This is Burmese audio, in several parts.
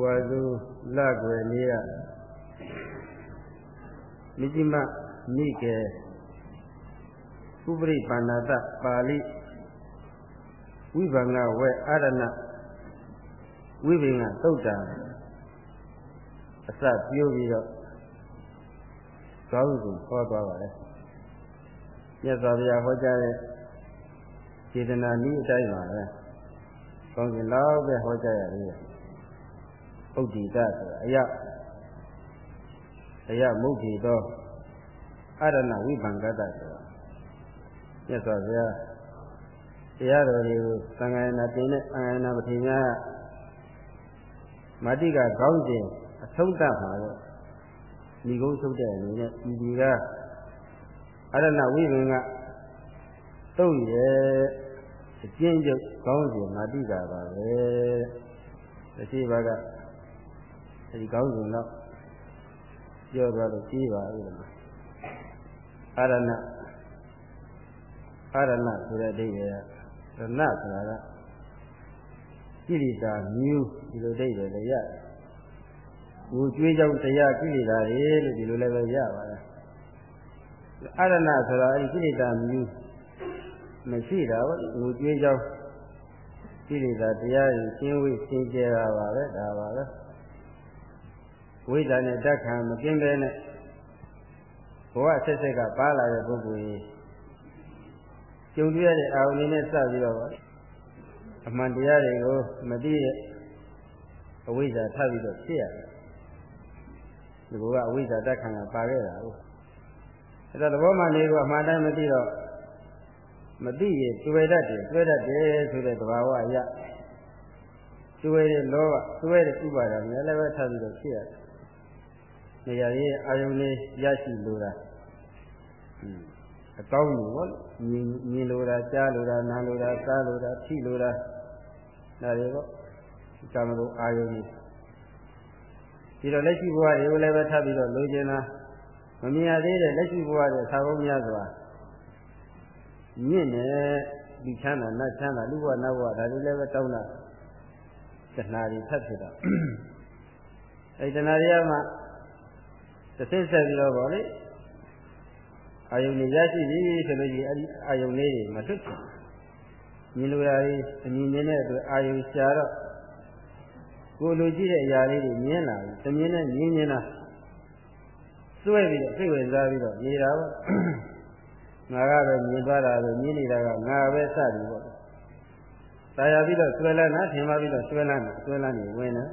ဝါစုလကွယ်နေ့ကမြจิမမိကေဥပရိပန္နတပါဠိဝိဘင်္ဂဝဲအာရဏဝိဘင်္ဂသုတ်တာအစပြိုးပြီးတော့ကောင်းစုဟောသွားပါတယ်မြတ်စွာဘုရားဟောကြားတဲ့စေတနာနည်းအတိုင်းပါပဲကောင်းကင်လောက်ပဲဟောကြားရတယ် ဥဒ္ဓိတဆိုတာအယအယမုတ်တိသောအရဏဝိဘံကတ္တဆိုတာမြတ်စွာဘုရားတရားတော်တွေကိုသံဃာနာတင်တဲ့အင်္ဂနာပတိများမာတိကခေါင်းစဉ်အဆုံးသတ်ပါတော့ဒီကုန်းထုတ်တဲ့အနေနဲ့ဒီဒီကအရဏဝိဘင်ကတုံ့ရဲ့အကျဉ်းချုပ်ခေါင်းစဉ်မာတိကပါပဲတစ်ချိန်ပါက အဲဒီခေါင်းစဉ်တော့ပြောသွားလို့ကြီးပါပြီလားအာရဏအာရဏဆိုတဲ့အဓိပ္ပာယ်ကရဏဆိုတာကကိရိတာမျိုးဒီလိုအဓိပ္ပာယ်လည်းရတယ်။ငိုကြွေးကြောင့်တရားကိရိတာတွေလို့ဒီလိုလည်းပဲရပါတယ်။အာရဏဆိုတာအဲဒီကိရိတာမျိုးမရှိတာပေါ့ငိုကြွေးကြောင့်ကိရိတာတရားကြီးရှင်းဝေးရှင်းကြတာပါပဲဒါပါပဲ။ ဝိဇ္ဇာနဲ့ဓာတ်ခံမကင်းပဲနဲ့ဘဝဆက်ဆက်ကပါလာတဲ့ပုဂ္ဂိုလ်ကြီးကျုံတွေ့ရတဲ့အာရုံတွေနဲ့စပြီးတော့အမှန်တရားတွေကိုမသိတဲ့အဝိဇ္ဇာထပ်ပြီးတော့ဖြစ်ရတယ်ဒီကောကအဝိဇ္ဇာဓာတ်ခံကပါခဲ့တာဟုတ်အဲ့တော့သဘောမှနေတော့အမှန်တိုင်းမသိတော့မသိရင်တွေ့တတ်တယ်တွေ့တတ်တယ်ဆိုတဲ့သဘာဝအရတွေ့တဲ့လောဘတွေ့တဲ့ဥပါဒာများလည်းပဲထပ်ပြီးတော့ဖြစ်ရတယ် နေရာရေးအာယုန်လေးရရှိလိုတာအကောင်းကြီးပေါ့မြင်မြင်လိုတာကြားလိုတာနားလိုတာစားလိုတာထိလိုတာဒါတွေပေါ့ကာမဂုဏ်အာယုန်ကြီးဒီတော့လက်ရှိဘဝတွေကိုလည်းပဲထပ်ပြီးတော့လိုချင်တာမမြင်ရသေးတဲ့လက်ရှိဘဝတွေသာဘုံများစွာမြင့်နေဒီချမ်းသာနတ်ချမ်းသာလူဘဝနတ်ဘဝဒါတွေလည်းပဲတောင်းတာတဏှာတွေထပ်ဖြစ်တာအဲဒီတဏှာတွေကမှ တစ်ဆင့်ဆက်ပြီးတော့ဗောလေအာယုန်တွေရရှိပြီဆိုလို့ရှိရင်အဲ့ဒီအာယုန်လေးတွေမတွတ်ချင်မြင်လို့ရည်အမြင်နေတဲ့အတွက်အာယုန်ရှာတော့ကိုလိုကြည့်တဲ့အရာလေးတွေမြင်လာပြီသမင်းနဲ့မြင်မြင်တာစွဲပြီးတော့စိတ်ဝင်စားပြီးတော့နေတာပေါ့ငါကတော့မြင်သွားတာပဲမြင်နေတာကငါပဲစသည်ပေါ့တာယာပြီးတော့ဆွဲလန်းတာထင်ပါပြီးတော့ဆွဲလန်းတယ်ဆွဲလန်းနေဝင်တယ်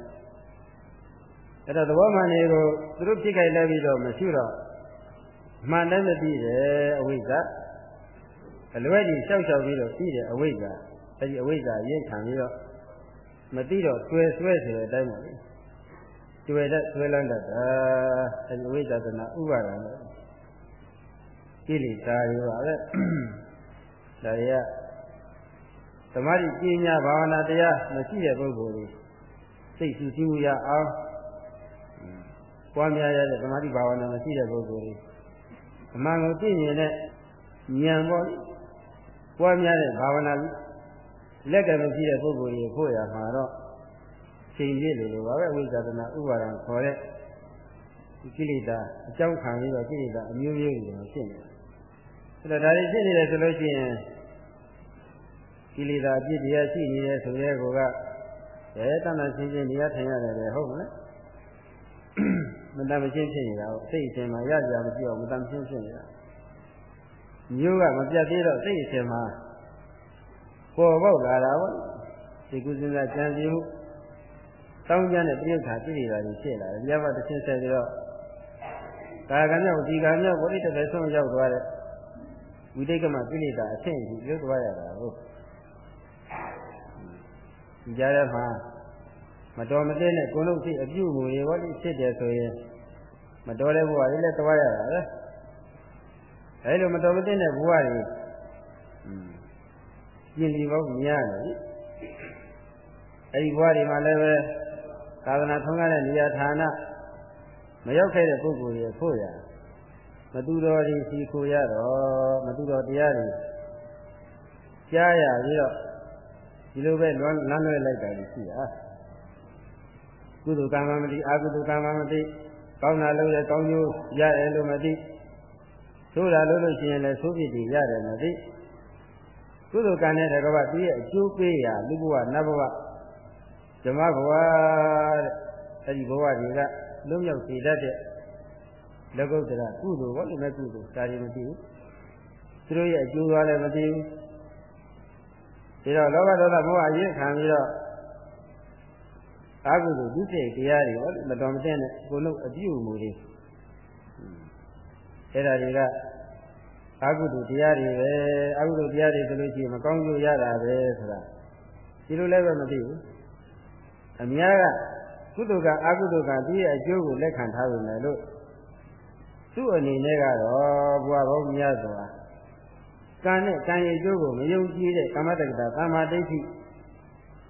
အဲ့တော့သဘောမှန်တွေကိုသူတို့ဖြစ်ခိုက်လိုက်ပြီးတော့မရှိတော့မှန်တယ်မသိတယ်အဝိဇ္ဇာအလွဲကြီးရှောက်ရှောက်ပြီးတော့ပြီးတယ်အဝိဇ္ဇာအဲ့ဒီအဝိဇ္ဇာရိတ်ခံပြီးတော့မသိတော့ဆွဲဆွဲဆိုတဲ့အတိုင်းပါလေကျွယ်တဲ့ဆွဲလန်းတတ်တာအဲ့ဒီအဝိဇ္ဇာသနာဥပါဒံနဲ့ကိလေသာတွေပါပဲဒါတွေကသမာဓိပညာဘာဝနာတရားမရှိတဲ့ပုဂ္ဂိုလ်တွေစိတ်ဆူဆီးမှုရအောင် ပွားများရတဲ့သမာဓိဘာဝနာမရှိတဲ့ပုဂ္ဂိုလ်တွေအမှန်ကိုသိမြင်တဲ့ဉာဏ်ပေါ့ပွားများတဲ့ဘာဝနာလက်ကမရှိတဲ့ပုဂ္ဂိုလ်တွေဖို့ရမှာတော့ချိန်ပြည့်လို့လိုပါပဲဝိဇာတနာဥပါဒံခေါ်တဲ့ဒီကိလေသာအကြောင်းခံပြီးတော့ကိလေသာအမျိုးမျိုးတွေဖြစ်နေတယ်။အဲတော့ဒါတွေဖြစ်နေတယ်ဆိုလို့ရှိရင်ကိလေသာအပြစ်တရားရှိနေတယ်ဆိုရဲကောကအဲတဏ္ဍချင်းချင်းနေရာထိုင်ရတယ်ဟုတ်မလား မတမ်းမချင်းဖြစ်နေတာကိုစိတ်အစဉ်မှာရကြမရှိအောင်မတမ်းချင်းဖြစ်နေတာမျိုးကမပြတ်သေးတော့စိတ်အစဉ်မှာပေါ်ပေါက်လာတာပေါ့ဒီကုသနာကြံစည်မှုတောင်းကြတဲ့ပြိဿာပြိရိတာတွေဖြစ်လာတယ်။တရားမတစ်ချင်းဆက်ပြီးတော့ကာကမြောက်ဒီကမြောက်ဝိတ္တပဲဆုံးရောက်သွားတဲ့ဝိတိတ်ကမပြိရိတာအဆင့်ကြီးလွတ်သွားရတာဟုတ်ဒီကြားထဲမှာ မတော်မတဲ့နဲ့ကိုလုံးစိတ်အပြုအမူတွေဘောလိဖြစ်တယ်ဆိုရင်မတော်တဲ့ဘဝတွေလည်းတွားရတာပဲအဲလိုမတော်မတဲ့နဲ့ဘဝတွေကျင်လီပေါင်းများတယ်အဲဒီဘဝတွေမှာလည်းပဲသာသနာထုံးကားတဲ့နေရာဌာနမရောက်ခဲ့တဲ့ပုဂ္ဂိုလ်တွေဖို့ရမတူတော်ဒီစီခိုရတော့မတူတော်တရားတွေကြားရပြီးတော့ဒီလိုပဲလွမ်းလမ်းလွဲလိုက်တာရှိတာ ကုသိုလ်ကံမှမသိအကုသိုလ်ကံမှမသိကောင်းတာလုပ်ရကောင်းကျိုးရတယ်လို့မသိဆိုးတာလုပ်လို့ရှိရင်လည်းဆိုးဖြစ်တယ်ရတယ်မသိကုသိုလ်ကံနဲ့တကဘာသူရဲ့အကျိုးပေးရာလူဘဝနတ်ဘဝဓမ္မဘဝတဲ့အဲ့ဒီဘဝတွေကလွတ်မြောက်စေတတ်တဲ့လကုတ္တရာကုသိုလ်ဘောလည်းမကုသိုလ်ဒါတွေမသိဘူးသူတို့ရဲ့အကျိုးသွားလည်းမသိဘူးဒီတော့လောဘဒေါသမောဟအရင်ခံပြီးတော့ အာဟုသူဒုစိတ်တရားတွေဟောမတော်မတဲ့နဲ့ကိုလို့အပြုအမူတွေအဲ့ဒါတွေကအာဟုသူတရားတွေပဲအာဟုသူတရားတွေဆိုလို့ရှိရင်မကောင်းကျိုးရတာပဲဆိုတာဒီလိုလည်းပဲမသိဘူးအများကကုသိုလ်ကအာဟုသူကသူရဲ့အကျိုးကိုလက်ခံထားပြီမယ်လို့သူ့အနေနဲ့ကတော့ဘုရားဘောမြတ်စွာကံနဲ့ကံရဲ့အကျိုးကိုမယုံကြည်တဲ့ကမ္မတက္ကတာသမာဓိဋ္ဌိ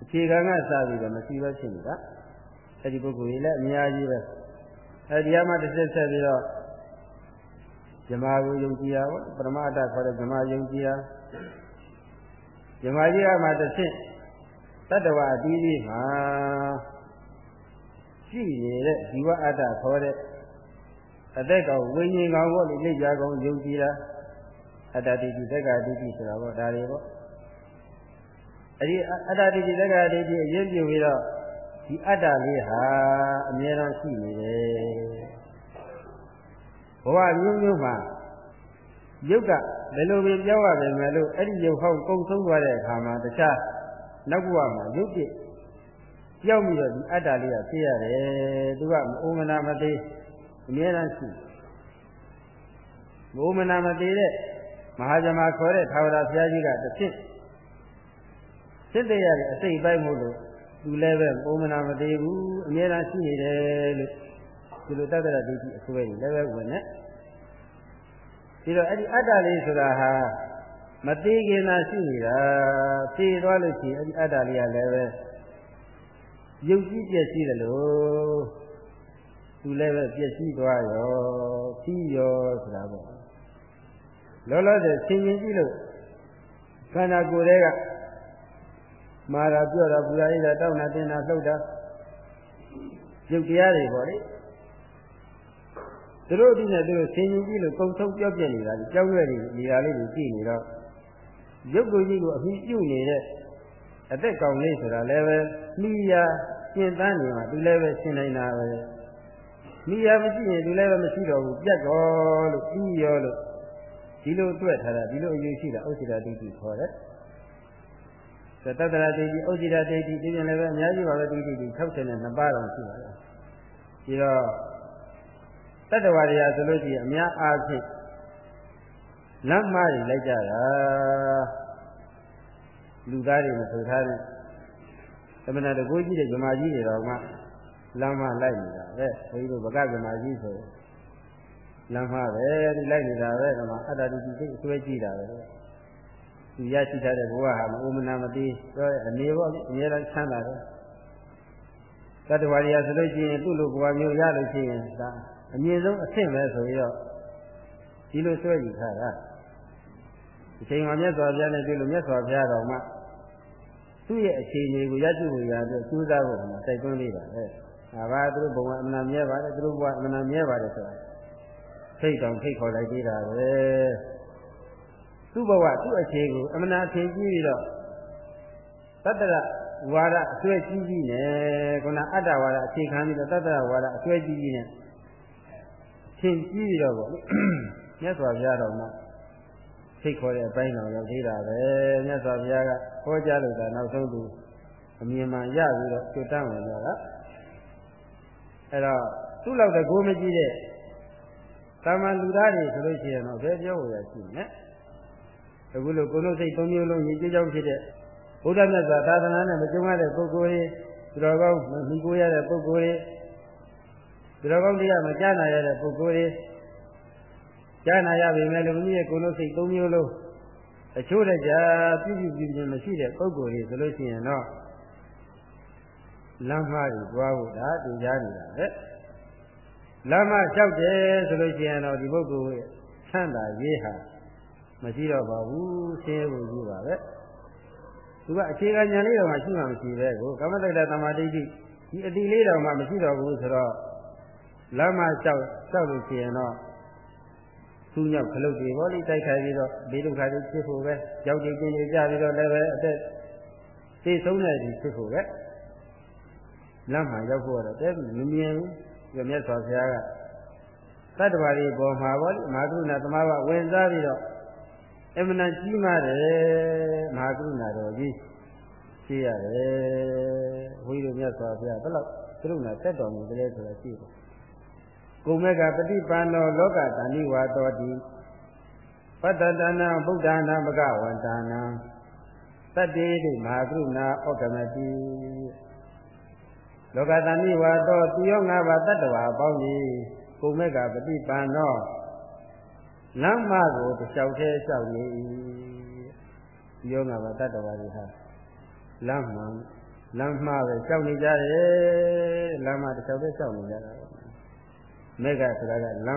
အခြေခံကစပြီးတော့မရှိဘဲဖြစ်နေတာအဲ့ဒီပုဂ္ဂိုလ်ကြီးလည်းအများကြီးပဲအဲ့ဒီမှာတစ်ဆက်ဆက်ပြီးတော့ဇမာကိုယုံကြည်ရပေါ့ပရမအတ္တခေါ်တဲ့ဇမာယုံကြည်ရဇမာကြီးကမှတစ်ဆင့်တတ္တဝအတီးကြီးမှာရှိနေတဲ့ဇီဝအတ္တခေါ်တဲ့အသက်ကောင်ဝိညာဉ်ကောင်ပေါ့လေလက်ကြကောင်ယုံကြည်တာအတ္တတိတိသက္ကာတိတိဆိုတာပေါ့ဒါတွေပေါ့ အဲ့ဒီအတ္တတိတိသက္ကာတိတိအရင်ပြုပြီးတော့ဒီအတ္တလေးဟာအမြဲတမ်းရှိနေတယ်ဘဝမျိုးမျိုးမှာယုတ်ကဘယ်လိုပဲပြောရပါမယ်လို့အဲ့ဒီယုတ်ဟောင်းကုံဆုံးသွားတဲ့အခါမှာတခြားနောက်ဘဝမှာယုတ်ပြည့်ပြောက်ပြီးတော့ဒီအတ္တလေးကဖြစ်ရတယ်သူကမအိုမနာမသေးအမြဲတမ်းရှိမအိုမနာမသေးတဲ့မဟာဇမခေါ်တဲ့သာဝရဘုရားကြီးကတစ်ဖြစ် စစ်တဲ့ရတဲ့အစိတ်ပိုင်းမို့လို့သူလည်းပဲပုံမနာမသေးဘူးအများအားရှိနေတယ်လို့ဒီလိုတတ္တရဒိဋ္ဌိအစွဲကြီးလည်းပဲဝင်နေပြီးတော့အဲ့ဒီအတ္တလေးဆိုတာဟာမသေးခင်သာရှိနေတာဖြေသွားလို့ရှိရင်အဲ့ဒီအတ္တလေးကလည်းပဲယုတ်ကြည်ပြည့်ရှိတယ်လို့သူလည်းပဲပြည့်ရှိသွားရောပြီးရောဆိုတာပေါ့လောလောဆယ်ဆင်ရင်ကြည့်လို့ခန္ဓာကိုယ်တွေက မာတာပြောတာပူတာရိတာတောင်းတာတင်းတာလှုပ်တာရုပ်တရားတွေပေါ့လေသူတို့ဒီနဲ့သူတို့ဆင်ရင်ကြည့်လို့ကုံဆုံးပြောပြနေတာကြီးကြောက်ရွံ့နေတာလေးတွေကြည့်နေတော့ရုပ်ကိုကြီးကိုအမိပြုတ်နေတဲ့အသက်ကောင်လေးဆိုတာလည်းပဲမိယာရှင်းတန်းနေမှာသူလည်းပဲရှင်းနေတာပဲမိယာမရှိရင်သူလည်းပဲမရှိတော့ဘူးပြတ်တော်လို့ပြီးရောလို့ဒီလိုတွေ့ထားတာဒီလိုအယူရှိတာဥစ္စာတိတိခေါ်တယ် သတ္တရာဒိဋ္ဌိဥจิตဒိဋ္ဌိဒီပြင်လည်းပဲအများကြီးပါပဲဒိဋ္ဌိဒီ62ပါးတော့ရှိပါတယ်ဒီတော့တတ္တဝါတွေကဆိုလို့ရှိရင်အများအားဖြင့်လမ်းမတွေလိုက်ကြတာလူသားတွေမဆိုထားတဲ့သမဏတကူကြီးတဲ့ဇမာကြီးတွေတော့မှလမ်းမလိုက်နေတာပဲဘုန်းကြီးတို့ဗကဇမာကြီးဆိုလမ်းမပဲဒီလိုက်နေတာပဲဓမ္မအတ္တတိတိအစွဲကြည့်တာပဲ သူရရှိထားတဲ့ဘဝဟာမဥမနာမသိပြောအနေပေါ့အများအားချမ်းသာတယ်တတ္တဝါရီဆိုလို့ရှိရင်သူ့လိုဘဝမျိုးရလို့ရှိရင်ဒါအမြင့်ဆုံးအဆင့်ပဲဆိုပြီးတော့ဒီလိုဆွဲယူထားတာဒီချိန်မှာမြတ်စွာဘုရားနဲ့တွေ့လို့မြတ်စွာဘုရားတော်မှသူ့ရဲ့အခြေအနေကိုရရှိဖို့ရအတွက်ကြိုးစားဖို့မှာတိုက်တွန်းလေးပါပဲဒါပါသူတို့ဘဝအမှန်မြဲပါတယ်သူတို့ဘဝအမှန်မြဲပါတယ်ဆိုတာထိတ်တောင်ထိတ်ခေါ်လိုက်သေးတာပဲ သူ့ဘဝသူ့အခြေကိုအမှန်အထင်ကြီးပြီးတော့တတ္တရဝါဒအစွဲကြီးကြီးနဲ့ခုနအတ္တဝါဒအခြေခံပြီးတော့တတ္တရဝါဒအစွဲကြီးကြီးနဲ့ထင်ကြီးပြီးတော့ပေါ့မြတ်စွာဘုရားတော်မှာသိခေါ်တဲ့အပိုင်းတော်ရောက်သေးတာပဲမြတ်စွာဘုရားကဟောကြားလို့ဒါနောက်ဆုံးသူအမြင်မှန်ရပြီးတော့ကျွတ်တန်းဝင်တော့တာအဲ့တော့သူ့လောက်တကိုးမကြည့်တဲ့တာမန်လူသားတွေဆိုလို့ရှိရင်တော့ဘယ်ပြောဝရရှိနေ အခုလိုကိုယ်လုံးစိတ်သုံးမျိုးလုံးရည်ကြည်ကြောင်းဖြစ်တဲ့ဘုရားမြတ်စွာသာသနာနဲ့မကြုံရတဲ့ပုဂ္ဂိုလ်တွေသူတော်ကောင်းမိကိုရတဲ့ပုဂ္ဂိုလ်တွေသူတော်ကောင်းတရားမကြားနာရတဲ့ပုဂ္ဂိုလ်တွေကြားနာရပြီမဲ့လူကြီးရဲ့ကိုယ်လုံးစိတ်သုံးမျိုးလုံးအချို့တကြပြည့်ပြည့်ပြည့်ပြည့်မရှိတဲ့ပုဂ္ဂိုလ်တွေဆိုလို့ရှိရင်တော့လမ်းမကြီးသွားဖို့ဒါတင်ကြားနေတာပဲလမ်းမလျှောက်တယ်ဆိုလို့ရှိရင်တော့ဒီပုဂ္ဂိုလ်ရဲ့ဆန့်တာရေးဟာ မရှိတော့ပါဘူးဆင်းရဲဖို့ကြီးပါပဲသူကအခြေခံဉာဏ်လေးတော့မှရှိမှမရှိပဲကိုကမ္မတ္တတသမာဓိဋ္ဌိဒီအတိလေးတော်မှမရှိတော့ဘူးဆိုတော့လမ်းမလျှောက်လျှောက်လို့ရှိရင်တော့သူ့ညောက်ခလုတ်တွေဘောလိတိုက်ခိုက်ပြီးတော့ဘေးဒုက္ခတွေဖြစ်ဖို့ပဲကြောက်ကြည်ကျင်ကြပြီးတော့လည်းပဲအသက်သိဆုံးတဲ့ဒီဖြစ်ဖို့ပဲလမ်းမှာရောက်ဖို့တော့တဲ့မမြင်ဘူးဒီမြတ်စွာဘုရားကတတ္တဝါတွေပေါ်မှာဘောလိမဟာကရုဏာသမားကဝင်စားပြီးတော့ အမှန်တန်ကြီးမားတယ်မဟာကရုဏာတော်ကြီးရှိရတယ်ဘုန်းကြီးတို့မြတ်စွာဘုရားဘယ်လောက်ကရုဏာတက်တော်မူတယ်ဆိုတာရှိတယ်ကုမေကပฏิပန္နောလောကတဏိဝါတော်တိပတ္တတနာဗုဒ္ဓနာမကဝန္တနာတတ္တိတိမဟာကရုဏာဩကမတိလောကတဏိဝါတော်တိယောငါးပါးတတ္တဝါအပေါင်းကြီးကုမေကပฏิပန္နော လမ်းမကိုတစ်လျှောက်သေးလျှောက်နေ၏ဒီယောငါးပါးတတ္တဝါတွေဟာလမ်းမှလမ်းမှားပဲလျှောက်နေကြတယ်လမ်းမှာတစ်လျှောက်သေးလျှောက်နေကြတာမေဃဆိုတာကလမ်းလ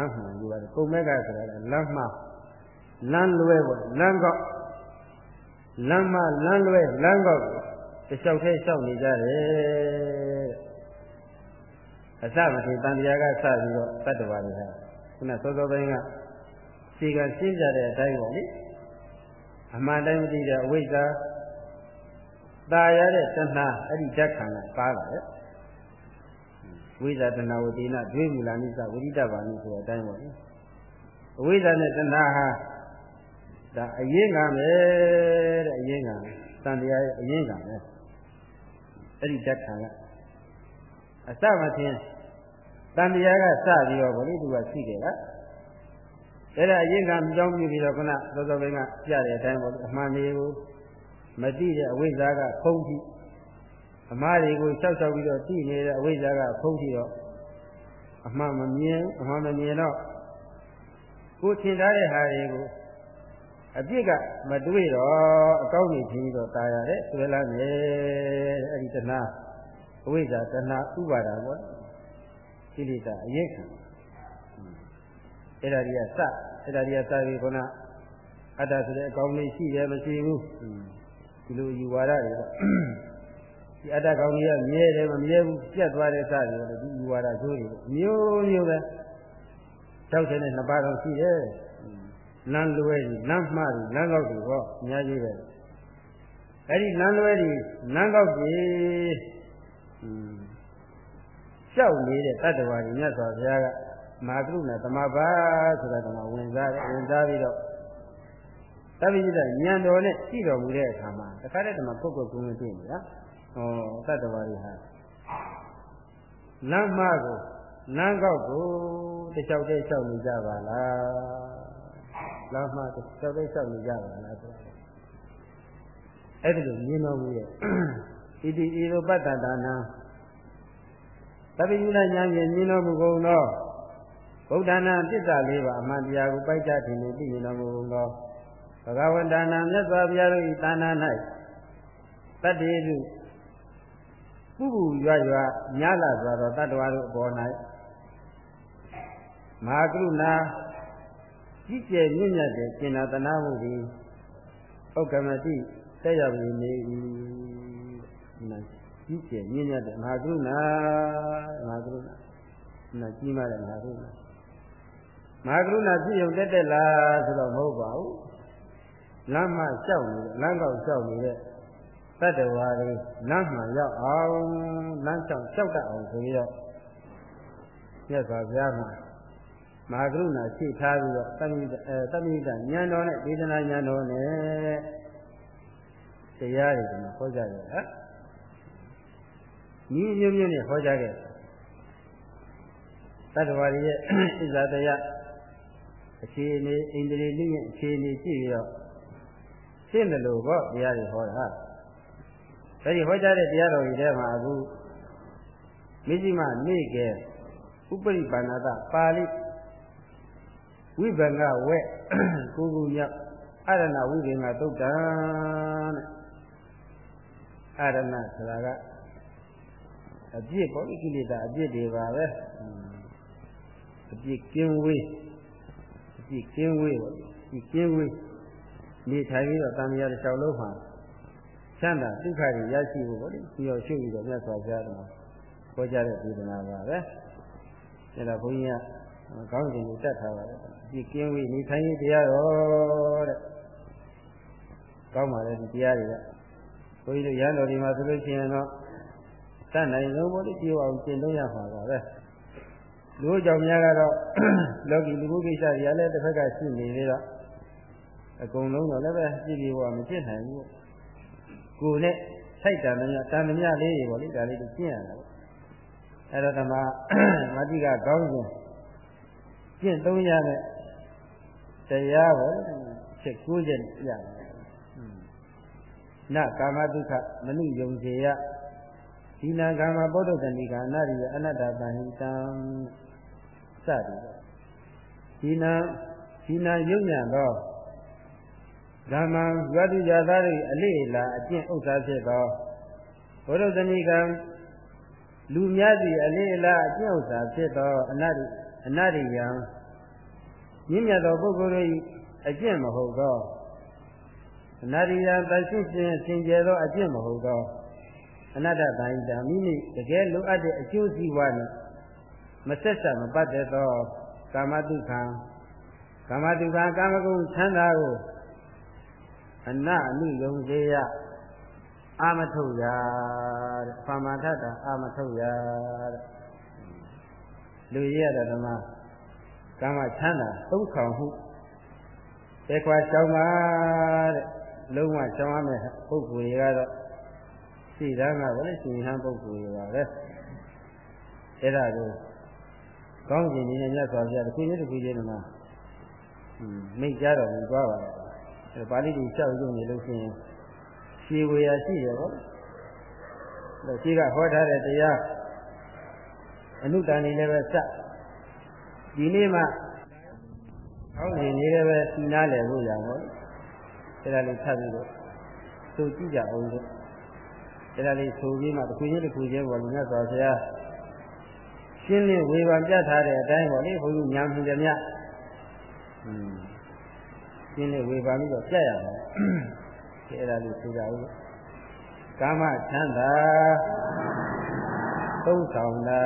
မ်းမှန်ယူရတယ်ကုမေဃဆိုတာကလမ်းမှလမ်းလွဲပေါ့လမ်းကောက်လမ်းမလမ်းလွဲလမ်းကောက်တလျှောက်သေးလျှောက်နေကြတယ်အစမထေတန်တရားကစပြီးတော့တတ္တဝါတွေဟာ ခုနစောစောပိုင်းကခြေကရှင်းကြတဲ့အတိုင်းပေါ့လေအမှန်တိုင်းမသိတဲ့အဝိဇ္ဇာตาရတဲ့တဏှာအဲ့ဒီဓာတ်ခံကပါလာတယ်ဝိဇ္ဇာတဏှာဝတိနာဒွေမူလာနိစ္စဝိရိတဘာနိဆိုတဲ့အတိုင်းပေါ့လေအဝိဇ္ဇာနဲ့တဏှာဟာဒါအရင်ကမယ်တဲ့အရင်ကမယ်တန်တရားရဲ့အရင်ကမယ်အဲ့ဒီဓာတ်ခံကအစမထင် တန်တရားကစပြီးတော့ဗောလေသူကရှိတယ်လားအဲ့ဒါအရင်ကမြောင်းပြပြီးတော့ခုနသောသောဘင်းကပြတဲ့အတိုင်းပေါ့အမှန်လေးကိုမတိတဲ့အဝိဇ္ဇာကဖုံးကြည့်အမှားတွေကိုလျှောက်လျှောက်ပြီးတော့တိနေတဲ့အဝိဇ္ဇာကဖုံးကြည့်တော့အမှန်မမြင်အမှန်မမြင်တော့ကိုထင်ထားတဲ့ဟာတွေကိုအပြစ်ကမတွေ့တော့အကောင်းကြီးပြီးတော့ตายရတယ်ဆွဲလာမယ်အဲ့ဒီတဏှာအဝိဇ္ဇာတဏှာဥပါဒါပေါ့ ကိလေသာအရေးခံအဲ့ဒါတွေကစအဲ့ဒါတွေကစပြီးခုနအတ္တဆိုတဲ့အကောင်းလေးရှိတယ်မရှိဘူးဒီလိုယူဝါဒတွေပေါ့ဒီအတ္တကောင်းကြီးကမြဲတယ်မမြဲဘူးပြတ်သွားတဲ့စတယ်ဒီယူဝါဒကျိုးတွေမျိုးမျိုးပဲတောက်တဲ့နှစ်ပါးတော့ရှိတယ်လမ်းလွဲကြီးလမ်းမှားကြီးလမ်းကောက်ကြီးဟောအများကြီးပဲအဲ့ဒီလမ်းလွဲကြီးလမ်းကောက်ကြီး ရှောက်နေတဲ့တတ္တဝါကြီးမြတ်စွာဘုရားကမာကရုဏသမဘာဆိုတာကဝင်စားတယ်ဝင်စားပြီးတော့သဗ္ဗိညတဉာဏ်တော်နဲ့ရှိတော်မူတဲ့အခါမှာတခါတည်းတည်းမှာပုဂ္ဂိုလ်ကုန်းတွေ့နေတာဟောတတ္တဝါတွေဟာလမ်းမကိုလမ်းကောက်ကိုတခြားတည်းလျှောက်နေကြပါလားလမ်းမတခြားတည်းလျှောက်နေကြပါလားဆိုအဲ့ဒီလိုမြင်တော်မူရဲ့ဣတိဣရောပတ္တဒါနာ သဗ္ဗိညဉာဏ်ဉာဏ်ဖြင့်မြင်တော်မူကုန်သောဗုဒ္ဓနာတစ္ဆာလေးပါအမှန်တရားကိုပိုက်ကြထင်နေသိမြင်တော်မူကုန်သောဘဂဝန္တနာမြတ်စွာဘုရားတို့၏တာနာ၌တတ္တိတုပုပ္ပူရွရွများလာစွာသောတတ္တဝါတို့အပေါ်၌မဟာကရုဏာကြီးကျယ်မြင့်မြတ်တဲ့ကျင်နာတနာမှုသည်ဥက္ကမတိတက်ရောက်နေ၏ ကြီးကျယ်မြင့်မြတ်တဲ့မဟာကရုဏာမဟာကရုဏာနာကြီးမားတဲ့မဟာကရုဏာမဟာကရုဏာပြည့်ုံတက်တက်လားဆိုတော့မဟုတ်ပါဘူးလမ်းမလျှောက်နေတဲ့လမ်းကောက်လျှောက်နေတဲ့တတ္တဝါတွေလမ်းမှရောက်အောင်လမ်းလျှောက်လျှောက်တတ်အောင်ဆိုပြီးတော့မြတ်စွာဘုရားမှာမဟာကရုဏာရှိထားပြီးတော့သမိအဲသမိတဉာဏ်တော်နဲ့ဒေသနာဉာဏ်တော်နဲ့တရားတွေကဟောကြရတာ ဤမျိုးမျိုးနဲ့ဟောကြခဲ့တတ္တဝါတွေရဲ့ဣဇာတရားအခြေအနေဣန္ဒြေနည်းအခြေအနေကြည့်ပြီးတော့ရှင်းတယ်လို့ပေါ့တရားတွေဟောတာအဲဒီဟောကြားတဲ့တရားတော်ကြီးထဲမှာအခုမိจิမနေကဲဥပရိပါဏတပါဠိဝိဘင်္ဂဝဲကိုကူမြောက်အရဏဝိဘင်္ဂသုတ်တံတဲ့အရဏဆိုတာက အပြစ်ပေါ့ကိလေသာအပြစ်တွေပါပဲအပြစ်ကင်းဝေးအပြစ်ကင်းဝေးပေါ့ဒီကင်းဝေးနေထိုင်ပြီးတော့တန်မြာတစ်လျှောက်လုံးမှာချမ်းသာဒုက္ခတွေရရှိဖို့ပေါ့လေပြီးတော့ရှုပ်ပြီးတော့မြတ်စွာဘုရားတော်ခေါ်ကြတဲ့ဒေသနာပါပဲအဲဒါဘုန်းကြီးကကောင်းစဉ်ကိုတတ်ထားပါတယ်ဒီကင်းဝေးနေထိုင်ရေးတရားတော်တဲ့ကောင်းပါလေဒီတရားတွေကဘုန်းကြီးတို့ရဟန်းတော်ဒီမှာဆိုလို့ရှိရင်တော့ တတ်နိုင်ဆုံးပေါ့လေကြည့်အောင်ကျင့်သုံးရမှာပါပဲလူကြောင့်များကတော့လောကီလူမှုကိစ္စတွေကလည်းတစ်ဖက်ကရှိနေသေးတော့အကုန်လုံးတော့လည်းပဲကြည့်ပြီးတော့မဖြစ်နိုင်ဘူးကိုယ်နဲ့ထိုက်တန်တဲ့တန်မြလေးတွေပေါ့လေဒါလေးကိုကျင့်ရတာပေါ့အဲ့တော့ဓမ္မမတိကကောင်းစဉ်ကျင့်သုံးရတဲ့တရားပေါ့ချက်၉ချက်ရတယ်နကာမဒုက္ခမနုယုံစေယ ဒီနာကာမပောဒ္ဒတဏိကာအနာရိယအနတ္တပဟိတံစသည်ဒီနာဒီနာယုံညာသောဓမ္မရွတ်သူကြသားတို့အလေးလာအကျင့်ဥစ္စာဖြစ်သောဘုရုသနိကံလူများစီအလေးလာအကျင့်ဥစ္စာဖြစ်သောအနတ္တိအနတ္တိယံမြင့်မြတ်သောပုဂ္ဂိုလ်တို့၏အကျင့်မဟုတ်သောအနတ္တိယံတရှိခြင်းစင်ကြယ်သောအကျင့်မဟုတ်သော အနတ္တတန်တံမိမိတကယ်လိုအပ်တဲ့အကျိုးစီးပွားနဲ့မဆက်ဆက်မပတ်တဲ့သောကာမတုခံကာမတုခံကာမဂုဏ်ချမ်းသာကိုအနအနုယုံစေရအာမထုတ်ရတဲ့ဖာမထတာအာမထုတ်ရတဲ့လူရရတဲ့ဓမ္မကာမချမ်းသာသုံးဆောင်မှုပေခွာရှောင်းပါတဲ့လုံးဝရှောင်းရမယ့်ပုဂ္ဂိုလ်တွေကတော့ ရှိသားကလည်းရှင်ဟန်ပုဂ္ဂိုလ်တွေပါပဲအဲ့ဒါကိုကောင်းကျင်နေတဲ့မြတ်စွာဘုရားတစ်ခုချင်းတစ်ခုချင်းကမိတ်ကြတော်မူသွားပါလားအဲပါဠိတွေလျှောက်ရုံနေလို့ရှိရင်ရှည်ဝေရရှိတယ်ပေါ့ဒါရှိကဟောထားတဲ့တရားအနုတ္တန်နေလည်းပဲစဒီနေ့မှကောင်းနေနေလည်းပဲစီနာလည်ဖို့ရပါတော့အဲဒါလေးထပ်ပြီးတော့သူကြည့်ကြအောင်လို့ အဲဒါလေးဆိုပြီးမှတစ်ခုချင်းတစ်ခုချင်းပေါ်မြတ်စွာဘုရားရှင်းလင်းဝေဖန်ပြထားတဲ့အတိုင်းပေါ့လေဘုန်းကြီးညာမှုတယ်မြတ်อืมရှင်းလင်းဝေဖန်ပြီးတော့ပြရမှာဒီအဲ့ဒါလေးဆိုတာဦးကာမချမ်းသာသုံးဆောင်တာ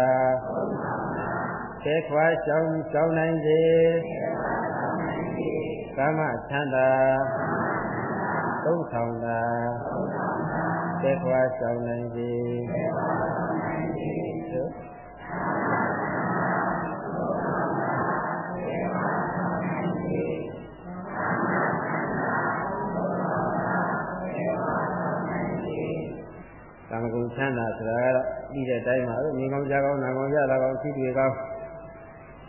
သေခွာရှောင်းရှောင်းနိုင်စေကာမချမ်းသာသုံးဆောင်တာ သေခွာရှောင်းနိုင်စေကာမဂုဏ်ချမ်းသာဆိုတာကတော့ပြီးတဲ့အတိုင်းပါပဲမြင်ကောင်းကြားကောင်းနားကောင်းရတာကောင်းသိတွေ့ကောင်း